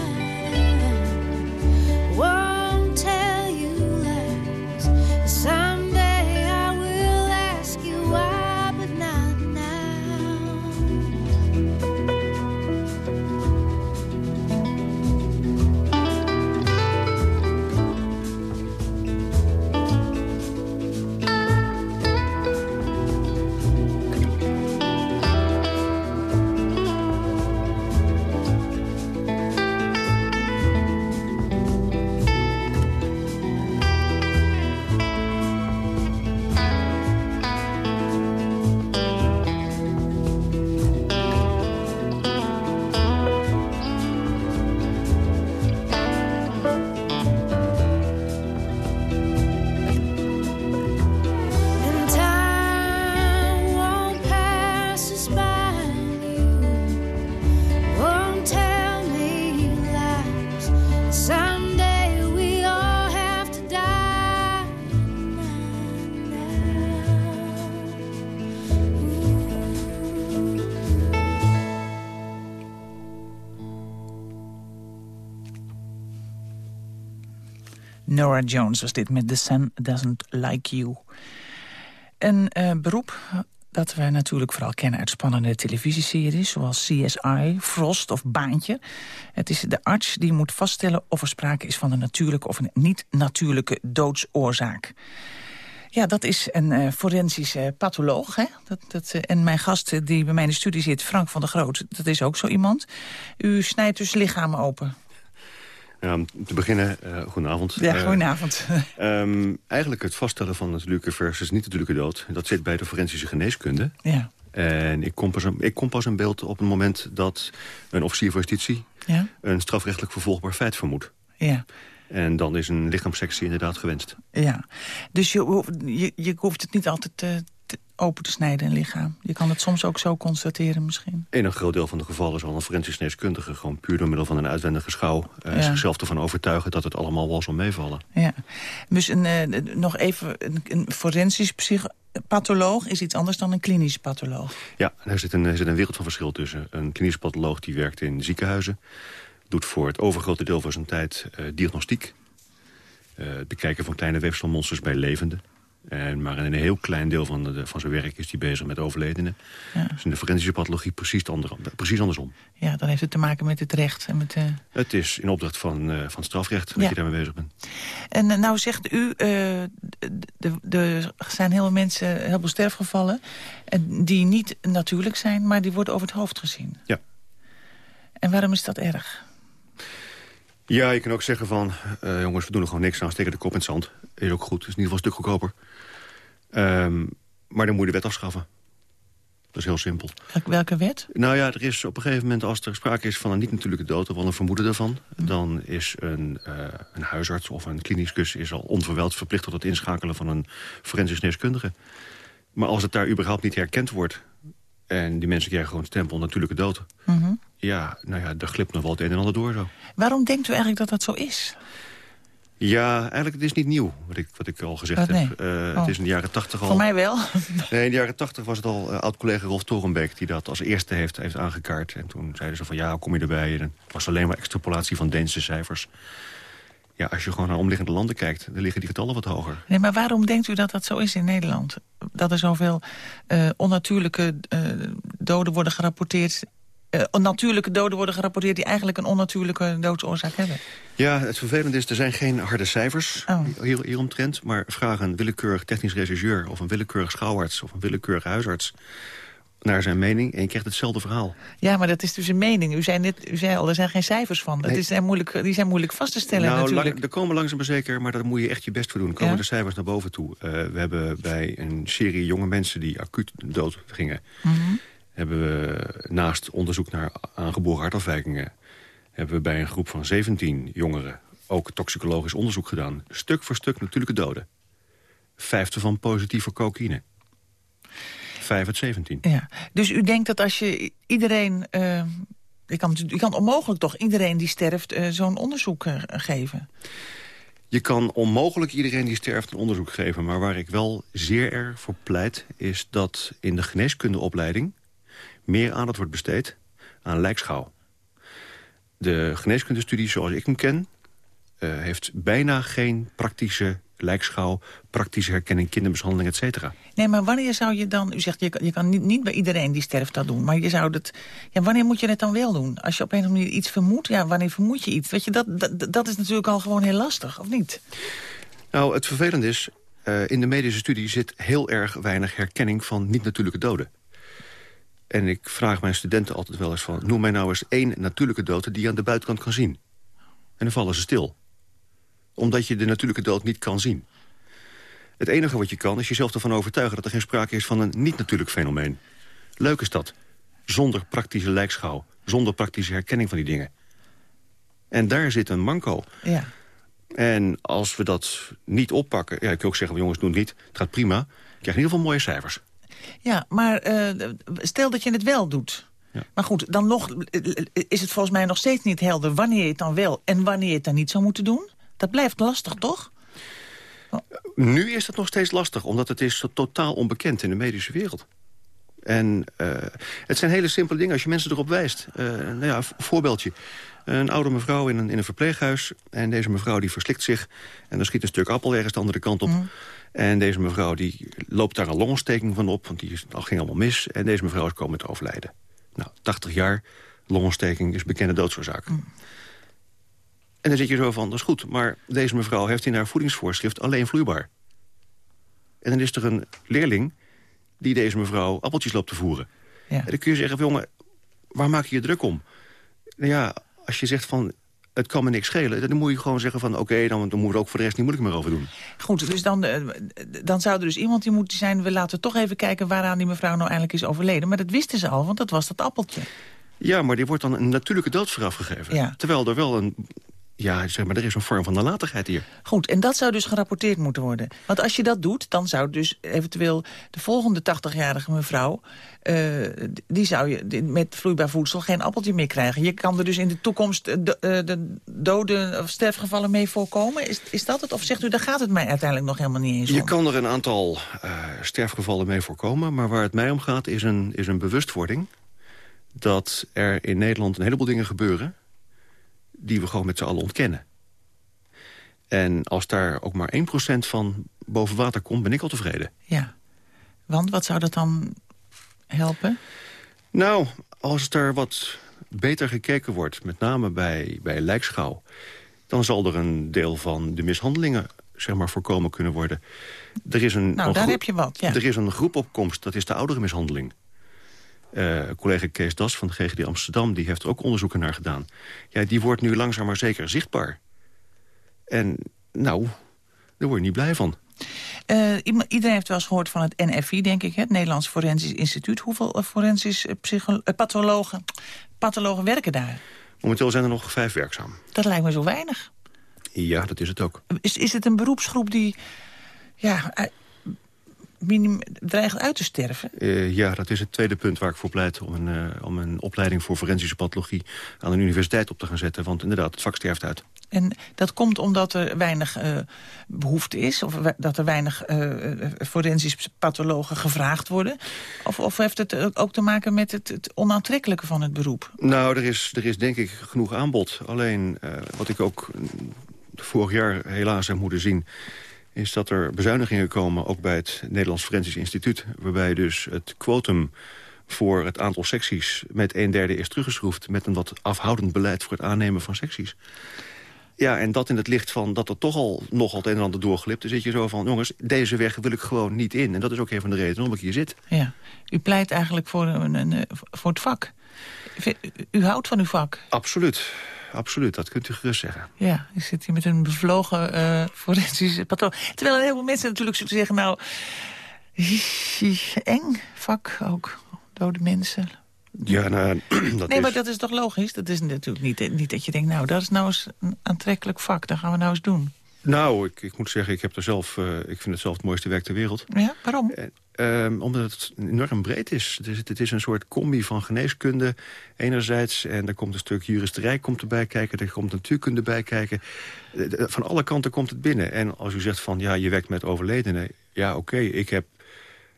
Nora Jones was dit met The Sun Doesn't Like You. Een uh, beroep dat we natuurlijk vooral kennen uit spannende televisieseries... zoals CSI, Frost of Baantje. Het is de arts die moet vaststellen of er sprake is van een natuurlijke... of een niet-natuurlijke doodsoorzaak. Ja, dat is een uh, forensische patholoog. Hè? Dat, dat, uh, en mijn gast die bij mij in de studie zit, Frank van der Groot... dat is ook zo iemand. U snijdt dus lichamen open. Om te beginnen, uh, goedenavond. Ja, goedenavond. Um, eigenlijk het vaststellen van natuurlijke versus niet-natuurlijke dood... dat zit bij de forensische geneeskunde. Ja. En ik kom, pas een, ik kom pas in beeld op het moment dat een officier van justitie... Ja. een strafrechtelijk vervolgbaar feit vermoedt. Ja. En dan is een lichaamssectie inderdaad gewenst. Ja, dus je, hoeft- je, je hoeft het niet altijd eh, te- open te snijden, een lichaam. Je kan het soms ook zo constateren misschien. In een groot deel van de gevallen zal een forensisch geneeskundige... gewoon puur door middel van een uitwendige schouw... eh, Ja. zichzelf ervan overtuigen dat het allemaal wel zal meevallen. Ja. Dus een, eh, nog even, een, een forensisch psycho- patholoog is iets anders dan een klinisch patholoog. Ja, er zit een, er zit een wereld van verschil tussen. Een klinisch patholoog die werkt in ziekenhuizen... doet voor het overgrote deel van zijn tijd eh, diagnostiek. het bekijken van kleine weefselmonsters bij levenden. En maar in een heel klein deel van, de, van zijn werk is hij bezig met overledenen. Ja. Dus in de forensische pathologie precies, precies andersom. Ja, dan heeft het te maken met het recht. En, met, eh, Het is in opdracht van, eh, van strafrecht dat Ja. je daarmee bezig bent. En eh, nou zegt u, eh, er zijn heel veel mensen, heel veel sterfgevallen... en die niet natuurlijk zijn, maar die worden over het hoofd gezien. Ja. En waarom is dat erg? Ja, je kan ook zeggen van... eh, jongens, we doen er gewoon niks aan, steken de kop in het zand. Is ook goed, is in ieder geval een stuk goedkoper. Ehm, maar dan moet je de wet afschaffen. Dat is heel simpel. Welke, welke wet? Nou ja, er is op een gegeven moment, als er sprake is van een niet-natuurlijke dood... of wel een vermoeden daarvan, dan is een, eh, een huisarts of een klinicus... is al onverwijld verplicht tot het inschakelen van een forensisch geneeskundige. Maar als het daar überhaupt niet herkend wordt... en die mensen krijgen gewoon stempel natuurlijke dood... Mhm. ja, nou ja, daar glipt nog wel het een en ander door zo. Waarom denkt u eigenlijk dat dat zo is? Ja, eigenlijk het is niet nieuw, wat ik, wat ik al gezegd nee? heb. Oh. Het is in de jaren tachtig al... Voor mij wel. Nee, in de jaren tachtig was het al eh, oud-collega Rolf Torenbeek... die dat als eerste heeft, heeft aangekaart. En toen zeiden ze van, ja, hoe kom je erbij? En het was alleen maar extrapolatie van Deense cijfers. Ja, als je gewoon naar omliggende landen kijkt... dan liggen die getallen wat hoger. Nee, maar waarom denkt u dat dat zo is in Nederland? Dat er zoveel eh, onnatuurlijke eh, doden worden gerapporteerd... eh, natuurlijke doden worden gerapporteerd... die eigenlijk een onnatuurlijke doodsoorzaak hebben. Ja, het vervelende is, er zijn geen harde cijfers Oh. hier, hieromtrent... maar vraag een willekeurig technisch rechercheur... of een willekeurig schouwarts of een willekeurige huisarts... naar zijn mening en je krijgt hetzelfde verhaal. Ja, maar dat is dus een mening. U zei, net, u zei al, er zijn geen cijfers van. Dat Nee. is, zijn moeilijk, die zijn moeilijk vast te stellen nou, natuurlijk. lang- er komen langzaam maar zeker, maar daar moet je echt je best voor doen. komen Ja? de cijfers naar boven toe. Eh, we hebben bij een serie jonge mensen die acuut dood gingen... Mhm. hebben we naast onderzoek naar aangeboren hartafwijkingen... hebben we bij een groep van 17 jongeren ook toxicologisch onderzoek gedaan. Stuk voor stuk natuurlijke doden. Vijf ervan positief voor cocaïne. Vijf uit 17. Ja. Dus u denkt dat als je iedereen... eh, je, kan, je kan onmogelijk toch iedereen die sterft eh, zo'n onderzoek eh, geven? Je kan onmogelijk iedereen die sterft een onderzoek geven... maar waar ik wel zeer erg voor pleit... is dat in de geneeskundeopleiding meer aandacht wordt besteed aan lijkschouw. De geneeskundestudie zoals ik hem ken... eh, heeft bijna geen praktische lijkschouw... praktische herkenning, kindermishandeling, et cetera. Nee, maar wanneer zou je dan... U zegt, je kan, je kan niet, niet bij iedereen die sterft dat doen. Maar je zou dat... Ja, wanneer moet je het dan wel doen? Als je op een of andere manier iets vermoedt, ja, wanneer vermoed je iets? Weet je, dat, dat, dat is natuurlijk al gewoon heel lastig, of niet? Nou, het vervelende is... eh, in de medische studie zit heel erg weinig herkenning van niet-natuurlijke doden. En ik vraag mijn studenten altijd wel eens van... noem mij nou eens één natuurlijke dood die je aan de buitenkant kan zien. En dan vallen ze stil. Omdat je de natuurlijke dood niet kan zien. Het enige wat je kan is jezelf ervan overtuigen... dat er geen sprake is van een niet-natuurlijk fenomeen. Leuk is dat. Zonder praktische lijkschouw. Zonder praktische herkenning van die dingen. En daar zit een manco. Ja. En als we dat niet oppakken... Ja, ik kan ook zeggen, jongens, doe het niet. Het gaat prima. Je krijgt in ieder geval mooie cijfers. Ja, maar eh, stel dat je het wel doet. Maar goed, dan nog eh, is het volgens mij nog steeds niet helder... wanneer je het dan wel en wanneer je het dan niet zou moeten doen. Dat blijft lastig, toch? Nu is het nog steeds lastig, omdat het is totaal onbekend in de medische wereld. En eh, het zijn hele simpele dingen als je mensen erop wijst. Eh, nou ja, een voorbeeldje. Een oude mevrouw in een, in een verpleeghuis. En deze mevrouw die verslikt zich. En dan schiet een stuk appel ergens de andere kant op. En deze mevrouw die loopt daar een longontsteking van op. Want die ging allemaal mis. En deze mevrouw is komen te overlijden. Nou, 80 jaar, longontsteking is bekende doodsoorzaak. En dan zit je zo van, dat is goed. Maar deze mevrouw heeft in haar voedingsvoorschrift alleen vloeibaar. En dan is er een leerling die deze mevrouw appeltjes loopt te voeren. Ja. En dan kun je zeggen, jongen, waar maak je je druk om? Nou ja, als je zegt van, het kan me niks schelen... dan moet je gewoon zeggen van, oké, dan, dan moet er ook voor de rest niet moeilijk meer over doen. Goed, dus dan, eh, dan zou er dus iemand die moet zijn... we laten toch even kijken waaraan die mevrouw nou eindelijk is overleden. Maar dat wisten ze al, want dat was dat appeltje. Ja, maar die wordt dan een natuurlijke dood vooraf gegeven. Ja. Terwijl er wel een Ja, zeg maar, er is een vorm van nalatigheid hier. Goed, en dat zou dus gerapporteerd moeten worden. Want als je dat doet, dan zou dus eventueel de volgende 80-jarige mevrouw... eh, die zou je met vloeibaar voedsel geen appeltje meer krijgen. Je kan er dus in de toekomst eh, de, eh, de doden of sterfgevallen mee voorkomen. Is, is dat het? Of zegt u, daar gaat het mij uiteindelijk nog helemaal niet eens om? Je kan er een aantal sterfgevallen mee voorkomen... maar waar het mij om gaat is een, is een bewustwording... dat er in Nederland een heleboel dingen gebeuren... die we gewoon met z'n allen ontkennen. En als daar ook maar 1% van boven water komt, ben ik al tevreden. Ja, want wat zou dat dan helpen? Nou, als er wat beter gekeken wordt, met name bij, bij lijkschouw... dan zal er een deel van de mishandelingen zeg maar, voorkomen kunnen worden. Er is een, Nou, een daar heb je wat, ja. Er is een groepopkomst, dat is de ouderenmishandeling. Eh collega Kees Das van de GGD Amsterdam... die heeft er ook onderzoeken naar gedaan. Ja, die wordt nu langzaam maar zeker zichtbaar. En nou, daar word je niet blij van. Eh, iedereen heeft wel eens gehoord van het NFI, denk ik, hè, het Nederlands Forensisch Instituut. Hoeveel eh, forensisch eh, pathologen, pathologen werken daar? Momenteel zijn er nog vijf werkzaam. Dat lijkt me zo weinig. Ja, dat is het ook. Is, is het een beroepsgroep die ja, dreigt uit te sterven? Eh, ja, dat is het tweede punt waar ik voor pleit... Om een, eh, om een opleiding voor forensische pathologie aan een universiteit op te gaan zetten. Want inderdaad, het vak sterft uit. En dat komt omdat er weinig eh, behoefte is? Of dat er weinig eh, eh, forensisch pathologen gevraagd worden? Of, of heeft het ook- te maken met het, het onaantrekkelijke van het beroep? Nou, er is, er is denk ik genoeg aanbod. Alleen, wat ik ook mm, vorig jaar helaas heb moeten zien... is dat er bezuinigingen komen, ook bij het Nederlands Forensisch Instituut... waarbij dus het quotum voor het aantal secties met een derde is teruggeschroefd... met een wat afhoudend beleid voor het aannemen van secties. Ja, en dat in het licht van dat er toch al nogal het een en ander doorglipt... dan zit je zo van, jongens, deze weg wil ik gewoon niet in. En dat is ook een van de redenen waarom ik hier zit. Ja. U pleit eigenlijk voor, een, een, voor het vak. U houdt van uw vak. Absoluut, absoluut, dat kunt u gerust zeggen. Ja, ik zit hier met een bevlogen eh forensische patroon. Terwijl een heleboel mensen natuurlijk zullen zeggen... nou, eng vak ook, dode mensen. Ja, nou, dat nee, is... maar dat is toch logisch? Dat is natuurlijk niet, niet dat je denkt... nou, dat is nou eens een aantrekkelijk vak, dat gaan we nou eens doen. Nou, ik, ik moet zeggen, ik, heb er zelf, eh, ik vind het zelf het mooiste werk ter wereld. Ja, waarom? Ehm, omdat het enorm breed is. Het, is. het is een soort combi van geneeskunde enerzijds... en er komt een stuk juristerij komt erbij kijken... er komt natuurkunde bij kijken. Van alle kanten komt het binnen. En als u zegt van, ja, je werkt met overledenen... ja, oké, ik heb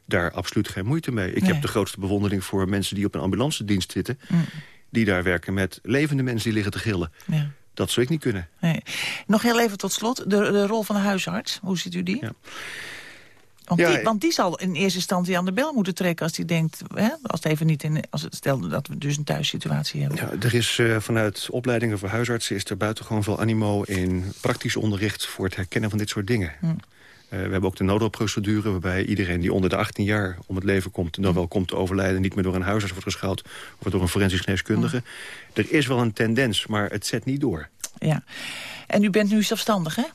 daar absoluut geen moeite mee. Ik Nee. heb de grootste bewondering voor mensen die op een ambulance dienst zitten... Mm. die daar werken met levende mensen die liggen te gillen. Ja. Dat zou ik niet kunnen. Nee. Nog heel even tot slot, de, de rol van de huisarts. Hoe ziet u die? Want, Ja, die want die zal in eerste instantie aan de bel moeten trekken... als hij denkt, hè, als het even niet in... Als het, stel dat we dus een thuissituatie hebben. Ja, er is eh, vanuit opleidingen voor huisartsen... is er buitengewoon veel animo in praktisch onderricht... voor het herkennen van dit soort dingen. Hm. Eh, we hebben ook de noodhulpprocedure... waarbij iedereen die onder de 18 jaar om het leven komt... Hm. dan wel komt te overlijden... niet meer door een huisarts wordt geschouwd... of door een forensisch geneeskundige. Hm. Er is wel een tendens, maar het zet niet door. Ja. En u bent nu zelfstandig, hè?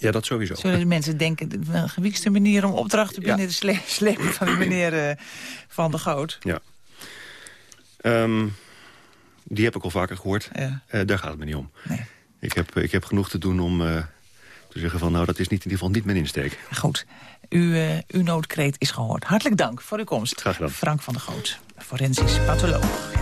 Ja, dat sowieso. Zullen de mensen denken, een gewiekste manier om opdrachten binnen te sle slepen van die meneer eh, Van der Goot. Ja. Ehm, die heb ik al vaker gehoord. Ja. Eh, daar gaat het me niet om. Nee. Ik, heb, ik heb genoeg te doen om eh, te zeggen van... nou, dat is niet, in ieder geval niet mijn insteek. Goed, uw, eh, uw noodkreet is gehoord. Hartelijk dank voor uw komst. Graag gedaan. Frank van der Goot, forensisch patholoog.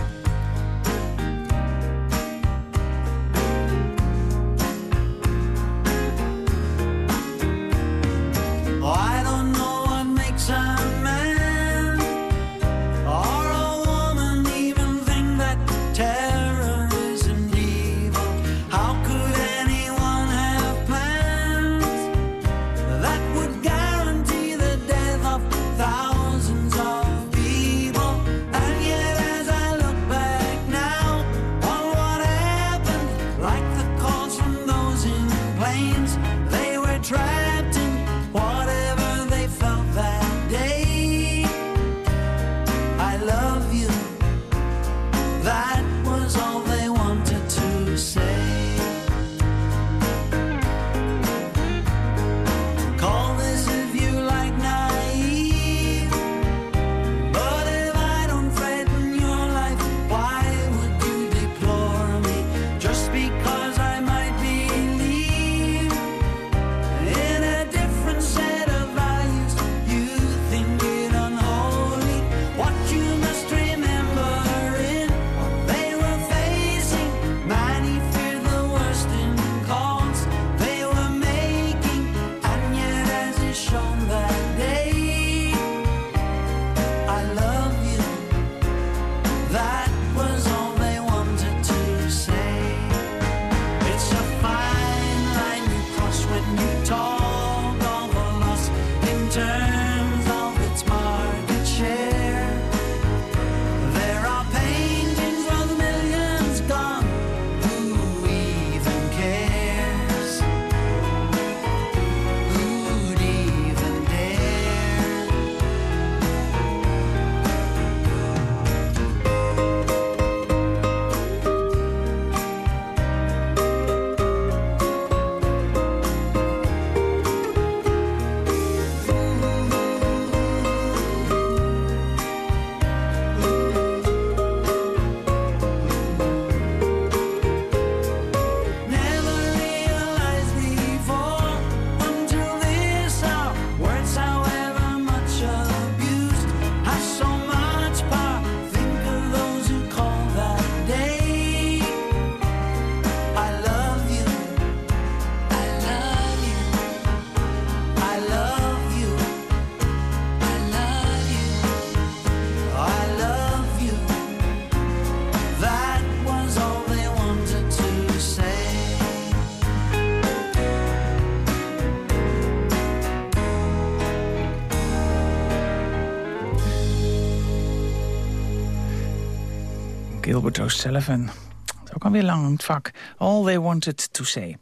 Gilbert O'Sullivan. Dat is ook alweer lang in het vak. All they wanted to say.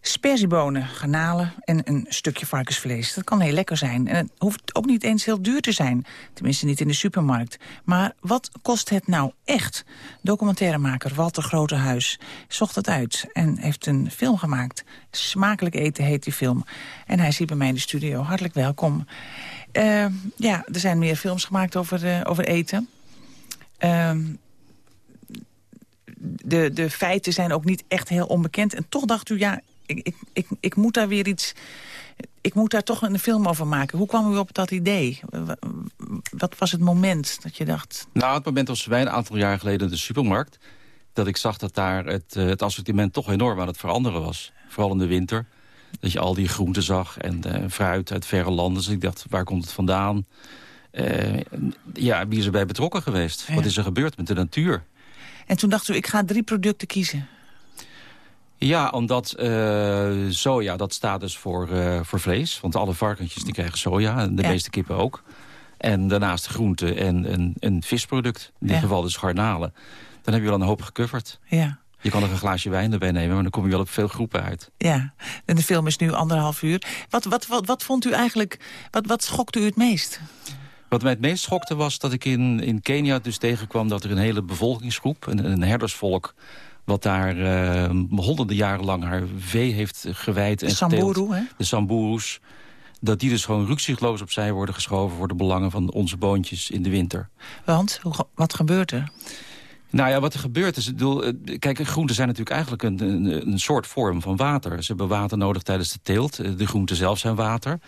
Sperziebonen, garnalen en een stukje varkensvlees. Dat kan heel lekker zijn. En het hoeft ook niet eens heel duur te zijn. Tenminste niet in de supermarkt. Maar wat kost het nou echt? Documentairemaker Walter Grotehuis zocht het uit en heeft een film gemaakt. Smakelijk eten heet die film. En hij is bij mij in de studio. Hartelijk welkom. Uh, ja, er zijn meer films gemaakt over, uh, over eten. Uh, de, de feiten zijn ook niet echt heel onbekend. En toch dacht u, ja, ik, ik, ik, ik moet daar weer iets... Ik moet daar toch een film over maken. Hoe kwam u op dat idee? Wat was het moment dat je dacht... Nou, het moment was wij een aantal jaar geleden in de supermarkt... dat ik zag dat daar het, het assortiment toch enorm aan het veranderen was. Vooral in de winter. Dat je al die groenten zag en uh, fruit uit verre landen. Dus ik dacht, waar komt het vandaan? Uh, ja, wie is erbij betrokken geweest? Ja. Wat is er gebeurd met de natuur? En toen dacht u, ik ga drie producten kiezen. Ja, omdat uh, soja, dat staat dus voor, uh, voor vlees. Want alle varkentjes die krijgen soja, en de ja. meeste kippen ook. En daarnaast groenten en een, een visproduct. In dit ja. geval dus garnalen. Dan heb je wel een hoop gecoverd. Ja. Je kan er een glaasje wijn erbij nemen, maar dan kom je wel op veel groepen uit. Ja, en de film is nu anderhalf uur. Wat, wat, wat, wat vond u eigenlijk, wat, wat schokte u het meest? Wat mij het meest schokte was dat ik in, in Kenia dus tegenkwam... dat er een hele bevolkingsgroep, een, een herdersvolk... wat daar uh, honderden jaren lang haar vee heeft gewijd en de Samburu, hè? De Samburus. Dat die dus gewoon rukzichtloos opzij worden geschoven... voor de belangen van onze boontjes in de winter. Want, wat gebeurt er? Nou ja, wat er gebeurt is... Bedoel, kijk, groenten zijn natuurlijk eigenlijk een, een, een, soort vorm van water. Ze hebben water nodig tijdens de teelt. De groenten zelf zijn water.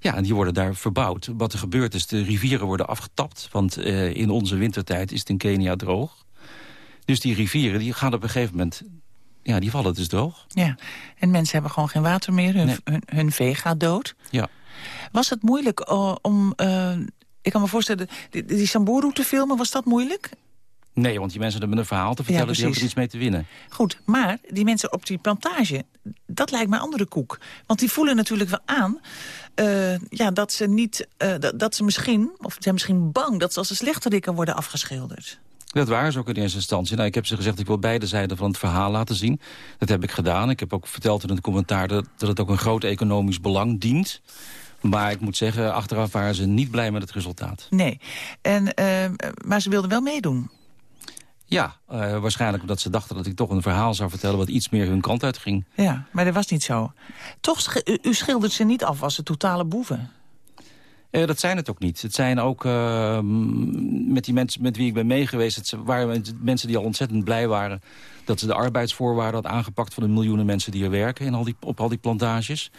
Ja, en die worden daar verbouwd. Wat er gebeurt is, de rivieren worden afgetapt. Want uh, in onze wintertijd is het in Kenia droog. Dus die rivieren die gaan op een gegeven moment... Ja, die vallen dus droog. Ja, en mensen hebben gewoon geen water meer. Hun, nee. hun, hun vee gaat dood. Ja. Was het moeilijk uh, om... Uh, ik kan me voorstellen, die, die Samburu te filmen, was dat moeilijk? Nee, want die mensen hebben een verhaal te vertellen, ja, die hebben er iets mee te winnen. Goed, maar die mensen op die plantage, dat lijkt mij andere koek. Want die voelen natuurlijk wel aan uh, ja, dat ze niet, uh, dat, dat, ze misschien, of ze zijn misschien bang... dat ze als een slechterikken worden afgeschilderd. Dat waren ze ook in eerste instantie. Nou, ik heb ze gezegd, ik wil beide zijden van het verhaal laten zien. Dat heb ik gedaan. Ik heb ook verteld in het commentaar dat, dat het ook een groot economisch belang dient. Maar ik moet zeggen, achteraf waren ze niet blij met het resultaat. Nee, en, uh, maar ze wilden wel meedoen. Ja, uh, waarschijnlijk omdat ze dachten dat ik toch een verhaal zou vertellen... wat iets meer hun kant uit ging. Ja, maar dat was niet zo. Toch, u, u schildert ze niet af als de totale boeven. Uh, dat zijn het ook niet. Het zijn ook uh, met die mensen met wie ik ben meegeweest... het waren mensen die al ontzettend blij waren... dat ze de arbeidsvoorwaarden had aangepakt... van de miljoenen mensen die er werken in al die, op al die plantages.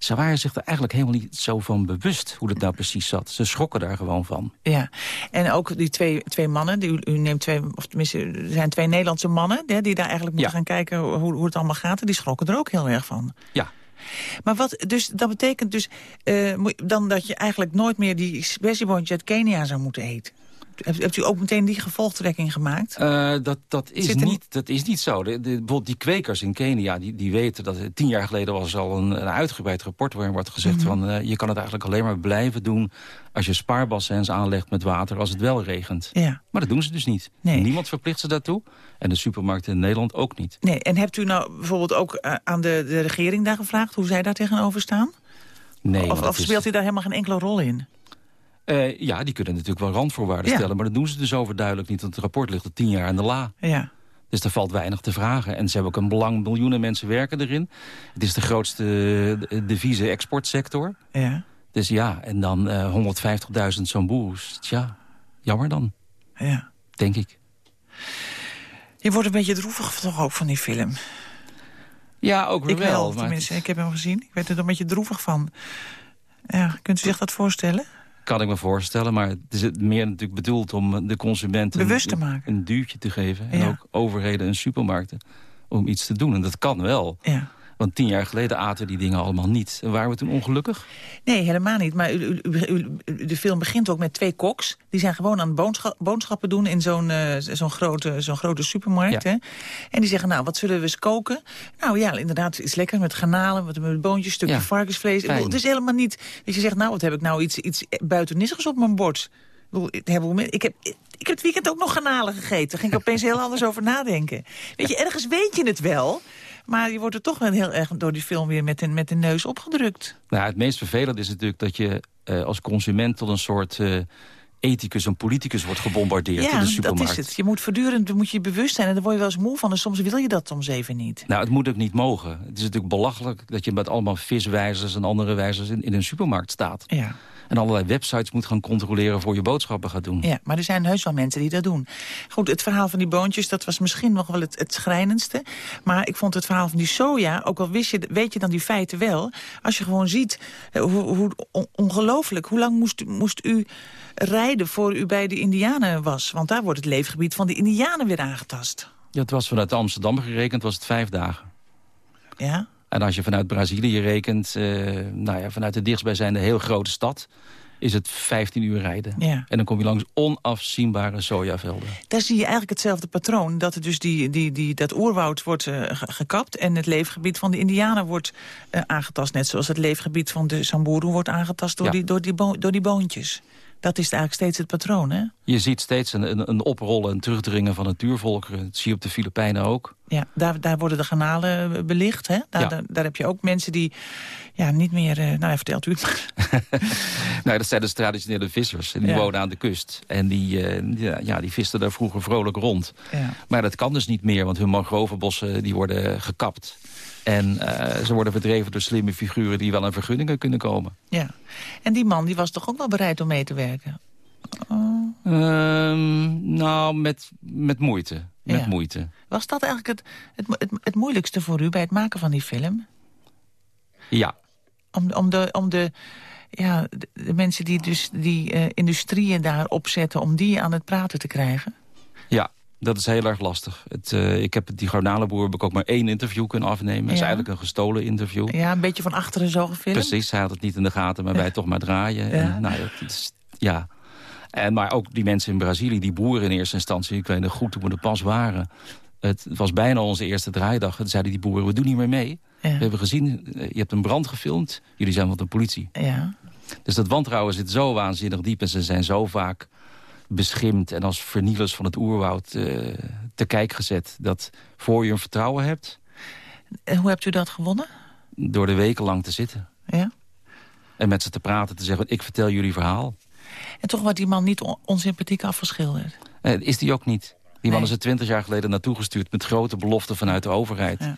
Ze waren zich er eigenlijk helemaal niet zo van bewust hoe dat nou precies zat. Ze schrokken daar gewoon van. Ja, en ook die twee, twee mannen, die, u, neemt twee, of tenminste, er zijn twee Nederlandse mannen... Hè, die daar eigenlijk moeten ja. gaan kijken hoe, hoe het allemaal gaat. En die schrokken er ook heel erg van. Ja, maar wat, dus dat betekent dus uh, dan dat je eigenlijk nooit meer die spessieboontje uit Kenia zou moeten eten? Hebt, u ook meteen die gevolgtrekking gemaakt? Uh, dat, dat, is niet, niet, dat is niet zo. De, de, bijvoorbeeld die kwekers in Kenia, die, die weten dat tien jaar geleden was al een, een uitgebreid rapport waarin wordt gezegd mm -hmm. van uh, je kan het eigenlijk alleen maar blijven doen als je spaarbassins aanlegt met water als het wel regent. Ja. Maar dat doen ze dus niet. Nee. Niemand verplicht ze daartoe. En de supermarkten in Nederland ook niet. Nee, en hebt u nou bijvoorbeeld ook uh, aan de, de regering daar gevraagd hoe zij daar tegenover staan? Nee. Of, of speelt is... u daar helemaal geen enkele rol in? Uh, ja, die kunnen natuurlijk wel randvoorwaarden ja. stellen. Maar dat doen ze dus overduidelijk niet. Want het rapport ligt al tien jaar in de la. Ja. Dus er valt weinig te vragen. En ze hebben ook een belang, miljoenen mensen werken erin. Het is de grootste devise-exportsector. Ja. Dus ja, en dan uh, 150.000 zo'n boers. Tja, jammer dan. Ja. Denk ik. Je wordt een beetje droevig toch ook van die film? Ja, ook weer ik wel. wel tenminste, ik heb hem gezien. Ik werd er een beetje droevig van. Ja, kunt u zich dat voorstellen? Kan ik me voorstellen, maar het is meer natuurlijk bedoeld om de consumenten bewust te maken. een duwtje te geven. En Ja. ook overheden en supermarkten om iets te doen. En dat kan wel. Ja. Want tien jaar geleden aten die dingen allemaal niet. En waren we toen ongelukkig? Nee, helemaal niet. Maar u, u, u, u- de film begint ook met twee koks. Die zijn gewoon aan boodschap, boodschappen doen in zo'n eh, zo'n grote, zo'n grote supermarkt. Ja. Hè? En die zeggen, nou, wat zullen we eens koken? Nou ja, inderdaad, iets lekker met garnalen, met, boontjes, stukje Ja, varkensvlees. Bedoel. Het is helemaal niet dat je zegt, nou, wat heb ik nou iets, iets buitennissigs op mijn bord. ik heb, ik, heb, ik heb het weekend ook nog garnalen gegeten. Daar ging ik opeens heel anders over nadenken. Weet je, ergens weet je het wel... Maar je wordt er toch wel heel erg door die film weer met de, met de neus opgedrukt. Nou, het meest vervelende is natuurlijk dat je eh, als consument tot een soort... eh, ethicus en politicus wordt gebombardeerd in de Ja, supermarkt. dat is het. Je moet voortdurend moet je bewust zijn en daar word je wel eens moe van. En soms wil je dat soms even niet. Nou, het moet ook niet mogen. Het is natuurlijk belachelijk dat je met allemaal viswijzers en andere wijzers in, in een supermarkt staat. Ja. En allerlei websites moet gaan controleren voor je boodschappen gaat doen. Ja, maar er zijn heus wel mensen die dat doen. Goed, het verhaal van die boontjes, dat was misschien nog wel het, het schrijnendste. Maar ik vond het verhaal van die soja, ook al wist je, weet je dan die feiten wel... als je gewoon ziet eh, hoe, hoe on- ongelooflijk, hoe lang moest, moest u rijden... voor u bij de Indianen was? Want daar wordt het leefgebied van de Indianen weer aangetast. Ja, het was vanuit Amsterdam gerekend, was het vijf dagen. Ja? En als je vanuit Brazilië rekent, eh, nou ja, vanuit de dichtstbijzijnde heel grote stad... is het 15 uur rijden. Ja. En dan kom je langs onafzienbare sojavelden. Daar zie je eigenlijk hetzelfde patroon. Dat er dus die, die, die, dat oerwoud wordt eh, ge- gekapt... en het leefgebied van de Indianen wordt eh, aangetast. Net zoals het leefgebied van de Samburu wordt aangetast door, Ja. die, door, die, door die boontjes. Dat is eigenlijk steeds het patroon, hè? Je ziet steeds een, een, een oprollen en terugdringen van natuurvolkeren. Dat zie je op de Filipijnen ook. Ja, daar, daar worden de kanalen eh, belicht, hè? Daar, Ja. daar, daar heb je ook mensen die ja, niet meer... eh, nou, ja, vertelt u het maar. Nou, dat zijn dus traditionele vissers. En die Ja. wonen aan de kust. En die, eh, ja, ja, die visten daar vroeger vrolijk rond. Ja. Maar dat kan dus niet meer, want hun mangrovenbossen die worden gekapt. En eh, ze worden verdreven door slimme figuren die wel aan vergunningen kunnen komen. Ja. En die man die was toch ook wel bereid om mee te werken? Ehm, nou, met, met moeite. Met Ja. moeite. Was dat eigenlijk het, het, het, het moeilijkste voor u bij het maken van die film? Ja, Om, om, de, om de, ja, de, de mensen die dus die eh, industrieën daar opzetten... om die aan het praten te krijgen? ja. Dat is heel erg lastig. Het, eh, ik heb die garnalenboer heb ik ook maar één interview kunnen afnemen. Het is eigenlijk een gestolen interview. Ja, een beetje van achteren zo gefilmd? Precies, hij had het niet in de gaten, maar wij toch maar draaien. Ja. En, nou, ja, het is- ja. En, maar ook die mensen in Brazilië, die boeren in eerste instantie... ik weet nog goed hoe we er pas waren. Het was bijna onze eerste draaidag. En zeiden die boeren, we doen niet meer mee. Ja. We hebben gezien, eh, je hebt een brand gefilmd. Jullie zijn van de politie. Ja. Dus dat wantrouwen zit zo waanzinnig diep... en ze zijn zo vaak beschimd en als vernielers van het oerwoud eh, te kijk gezet... dat voor je een vertrouwen hebt, En hoe hebt u dat gewonnen? door de weken lang te zitten. Ja. En met ze te praten, te zeggen, ik vertel jullie verhaal. En toch wordt die man niet on- onsympathiek afgeschilderd. Eh, is die ook niet. Die man Nee. is er twintig jaar geleden naartoe gestuurd... met grote beloften vanuit de overheid. Ja.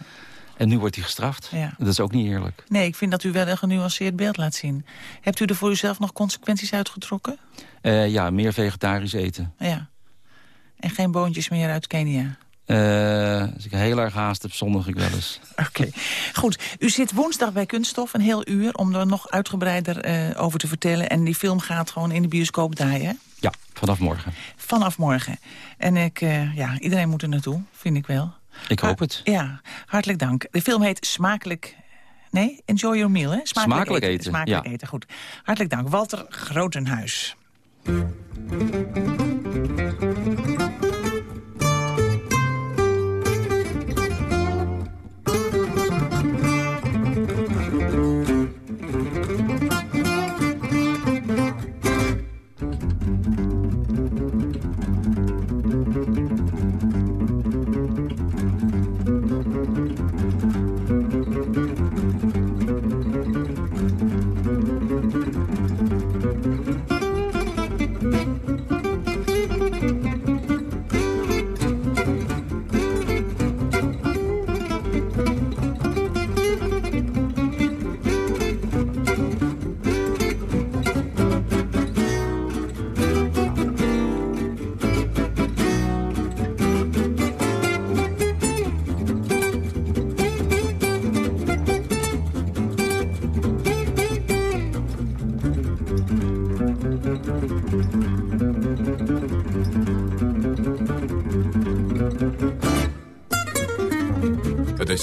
En nu wordt hij gestraft. Ja. Dat is ook niet eerlijk. Nee, ik vind dat u wel een genuanceerd beeld laat zien. Hebt u er voor uzelf nog consequenties uitgetrokken? Eh, ja, meer vegetarisch eten. Ja. En geen boontjes meer uit Kenia? Eh, als ik heel erg haast heb, zondig ik wel eens. Oké. Goed, u zit woensdag bij Kunststof, een heel uur... om er nog uitgebreider eh, over te vertellen. En die film gaat gewoon in de bioscoop draaien? Ja, vanaf morgen. Vanaf morgen. En ik, ja, iedereen moet er naartoe, vind ik wel. Ik hoop het. Ja, hartelijk dank. De film heet Smakelijk... Nee, Enjoy Your Meal, hè? Smakelijk eten, Smakelijk ja. eten, goed. Hartelijk dank. Walter Grotenhuis.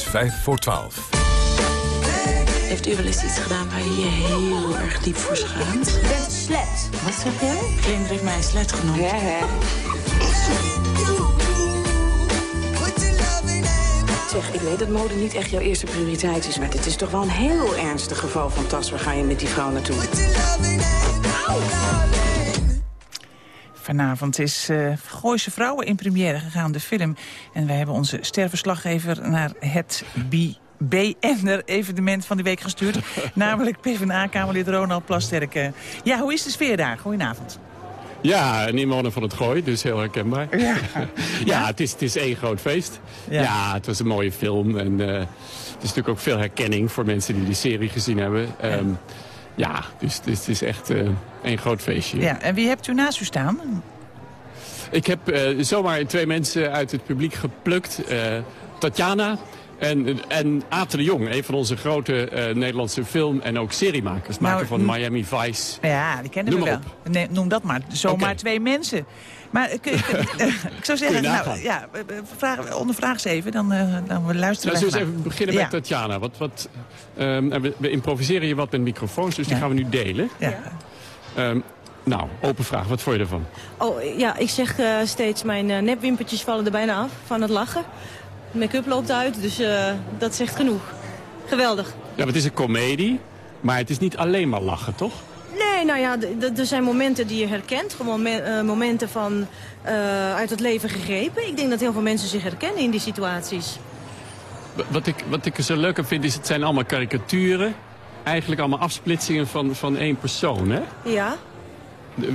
Vijf voor twaalf. Heeft u wel eens iets gedaan waar je je heel erg diep voor schaamt? Je bent een slet. Wat zeg jij? Vriend heeft mij een slet genoemd. Ja, hè? Zeg, ik weet dat mode niet echt jouw eerste prioriteit is... maar dit is toch wel een heel ernstig geval van tas. Waar ga je met die vrouw naartoe? Vanavond is uh, Gooise Vrouwen in première gegaan, de film. En wij hebben onze sterverslaggever naar het BN'er-evenement van de week gestuurd. namelijk PvdA-kamerlid Ronald Plasterk. Ja, hoe is de sfeer daar? Goedenavond. Ja, een inwoner van het Gooi, dus heel herkenbaar. Ja, ja het, is, het is één groot feest. Ja. het was een mooie film. En uh, het is natuurlijk ook veel herkenning voor mensen die die serie gezien hebben. Um, ja, dus, dus, het is echt uh, één groot feestje. Ja, en wie hebt u naast u staan? Ik heb uh, zomaar twee mensen uit het publiek geplukt. Tatjana en, en de Jong, een van onze grote uh, Nederlandse film- en ook seriemakers. Nou, maker van Miami Vice. Ja, die kennen we wel. Nee, noem dat maar. Zomaar okay. twee mensen. Maar ik, ik, ik zou zeggen, nou, ja, vraag, ondervraag ze even, dan, uh, dan we luisteren nou, Zullen we even beginnen met ja. Tatjana? Wat, wat, um, we, we, improviseren hier wat met microfoons, dus ja. die gaan we nu delen. Ja. Um, nou, open vraag. Wat vond je ervan? Oh, ja, ik zeg uh, steeds, mijn uh, nepwimpertjes vallen er bijna af van het lachen make-up loopt uit, dus uh, dat zegt genoeg. Geweldig. Ja, het is een komedie, maar het is niet alleen maar lachen, toch? Nee, nou ja, er zijn momenten die je herkent. Gewoon uh, momenten van uh, uit het leven gegrepen. Ik denk dat heel veel mensen zich herkennen in die situaties. Wat ik, wat ik er zo leuk aan vind, is het zijn allemaal karikaturen. Eigenlijk allemaal afsplitsingen van, van één persoon, hè? Ja.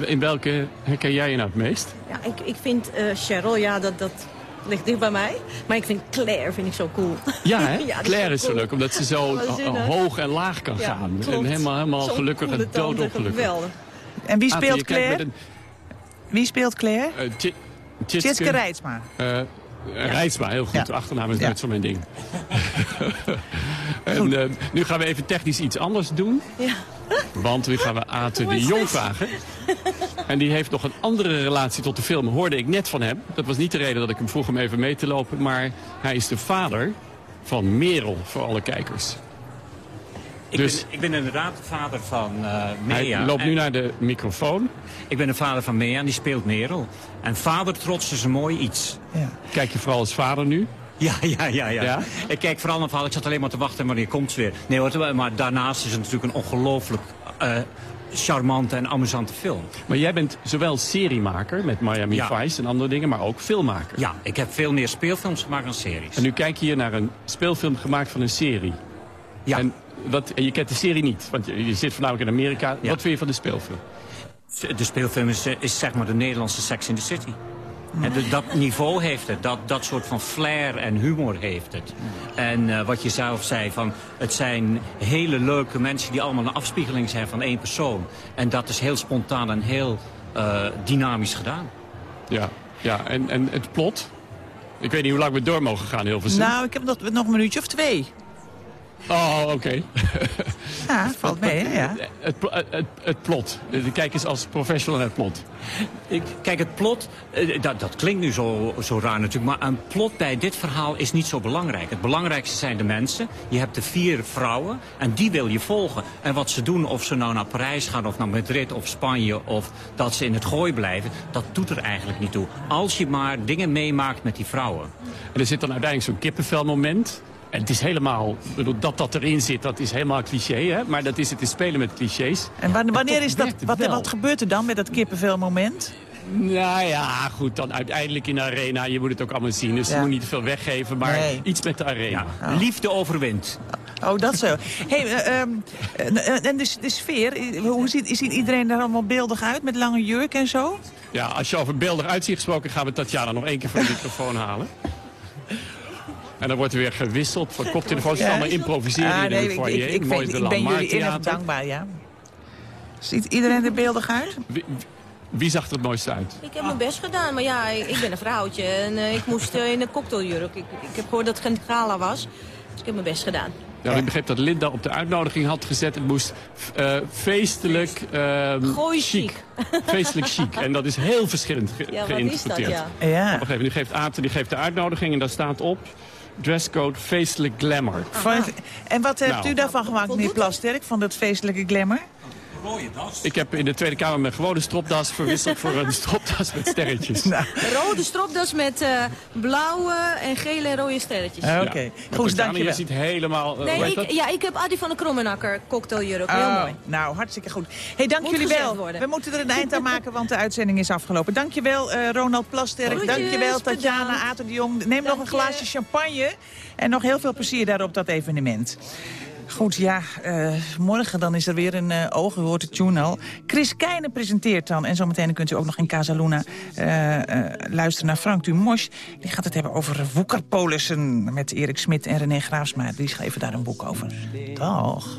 In welke herken jij je nou het meest? Ja, ik, ik vind Cheryl, ja, dat, dat ligt dicht bij mij. Maar ik vind Claire vind ik zo cool. Ja, hè? ja, Claire is, zo leuk, omdat ze zo hoog en laag kan ja, gaan. Klopt. En helemaal, helemaal gelukkig en doodopgelukkig. Geweldig. En wie speelt Ate, Claire? Een... Wie speelt Claire? Uh, Tjitske Rijtsma. Uh, Rijtsma, heel goed. Ja. Achternaam is nooit zo mijn ding. en uh, nu gaan we even technisch iets anders doen. Ja. Want nu gaan we Ate de Jong vragen. En die heeft nog een andere relatie tot de film, hoorde ik net van hem. Dat was niet de reden dat ik hem vroeg om even mee te lopen. Maar hij is de vader van Merel, voor alle kijkers. Ik, dus, ben, ik ben inderdaad de vader van uh, Mea. Hij loopt nu naar de microfoon. Ik ben de vader van Mea en die speelt Merel. En vader trots is een mooi iets. Ja. Kijk je vooral als vader nu? Ja, ja, ja, ja, ja. Ik kijk vooral naar verhaal. Ik zat alleen maar te wachten wanneer komt ze weer. Nee hoor, maar daarnaast is het natuurlijk een ongelooflijk uh, charmante en amusante film. Maar jij bent zowel seriemaker met Miami ja. Vice en andere dingen, maar ook filmmaker. Ja, ik heb veel meer speelfilms gemaakt dan series. En nu kijk je hier naar een speelfilm gemaakt van een serie. Ja. En, wat, en je kent de serie niet, want je, je zit voornamelijk in Amerika. Ja. Wat vind je van de speelfilm? De speelfilm is, is zeg maar de Nederlandse Sex in the City. En dat niveau heeft het, dat, dat soort van flair en humor heeft het. En uh, wat je zelf zei, van, het zijn hele leuke mensen die allemaal een afspiegeling zijn van één persoon. En dat is heel spontaan en heel uh, dynamisch gedaan. Ja, ja. En, en het plot? Ik weet niet hoe lang we door mogen gaan, heel veel Nou, ik heb nog, nog een minuutje of twee. Oh, oké. Okay. ja, valt mee, hè? Ja. Het, het, het, plot. Kijk eens als professional naar het plot. Ik, kijk, het plot, eh, dat, dat klinkt nu zo, zo raar natuurlijk... maar een plot bij dit verhaal is niet zo belangrijk. Het belangrijkste zijn de mensen. Je hebt de vier vrouwen en die wil je volgen. En wat ze doen, of ze nou naar Parijs gaan of naar Madrid of Spanje... of dat ze in het gooi blijven, dat doet er eigenlijk niet toe. Als je maar dingen meemaakt met die vrouwen. En er zit dan uiteindelijk zo'n kippenvelmoment... En het is helemaal, bedoel, dat dat erin zit, dat is helemaal cliché, hè? Maar dat is het is spelen met clichés. En wanneer is dat, wat, wat gebeurt er dan met dat kippenvelmoment? Nou ja, goed, dan uiteindelijk in de arena. Je moet het ook allemaal zien, dus ja. je moet niet te veel weggeven. Maar nee. iets met de arena. Ja. Oh. Liefde overwint. Oh, dat zo. hey, uh, um, en de, de, sfeer, hoe ziet, ziet iedereen er allemaal beeldig uit met lange jurk en zo? Ja, als je over beeldig uitziet gesproken, gaan we Tatjana nog één keer voor de microfoon halen. En dan wordt er weer gewisseld voor koptelefoons. Ja. allemaal improviseren ah, nee, in de foyer. Ik, ik, ik, Mooi vind, ik ben jullie innig dankbaar, ja. Ziet iedereen er beeldig uit? Wie, wie, zag er het mooiste uit? Ik heb mijn best gedaan, maar ja, ik, ik ben een vrouwtje. En uh, ik moest uh, in een cocktailjurk. Ik, ik heb gehoord dat het geen gala was. Dus ik heb mijn best gedaan. Ja, ik begreep dat Linda op de uitnodiging had gezet. Het moest uh, feestelijk uh, chic. Feestelijk chic. En dat is heel verschillend ge ja, geïnterpreteerd. Is dat, ja. ja. Op een nu geeft Aten die geeft de uitnodiging en daar staat op... Dresscode feestelijk glamour. Aha. En wat hebt nou. u daarvan gemaakt, meneer Plasterk, van dat feestelijke glamour? Ik heb in de Tweede Kamer mijn gewone stropdas verwisseld voor een stropdas met sterretjes. Nou. Rode stropdas met eh, blauwe en gele en rode sterretjes. Ah, Oké, goed, dankjewel. Je ziet helemaal... eh, Nee, ik, ja, ik heb Adi van de Krommenakker cocktailjurk. Heel Oh, mooi. Nou, hartstikke goed. hey, dank Moet jullie wel. worden. We moeten er een eind aan maken, want de uitzending is afgelopen. Dankjewel, eh Ronald Plasterk. Groetjes, Dankjewel, Tatjana bedankt. Aten de Jong. Neem nog een je. glaasje champagne. En nog heel veel plezier daar op dat evenement. Goed, ja, eh, morgen dan is er weer een eh oog. Het. Chris Keijnen presenteert dan. En zometeen kunt u ook nog in Casaluna eh, luisteren naar Frank Dumosch. Die gaat het hebben over woekerpolissen met Erik Smit en René Graafsma. Die schrijven daar een boek over. Dag.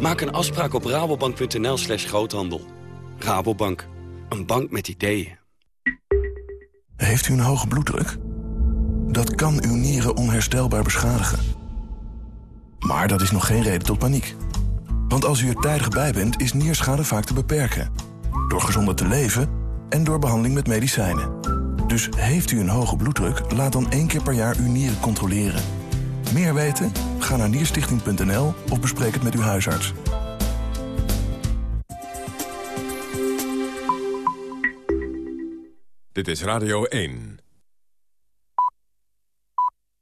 Maak een afspraak op rabobank.nl slash groothandel. Rabobank. Een bank met ideeën. Heeft u een hoge bloeddruk? Dat kan uw nieren onherstelbaar beschadigen. Maar dat is nog geen reden tot paniek. Want als u er tijdig bij bent, is nierschade vaak te beperken. Door gezonder te leven en door behandeling met medicijnen. Dus heeft u een hoge bloeddruk, laat dan één keer per jaar uw nieren controleren. Meer weten? Ga naar nierstichting.nl of bespreek het met uw huisarts. Dit is Radio 1.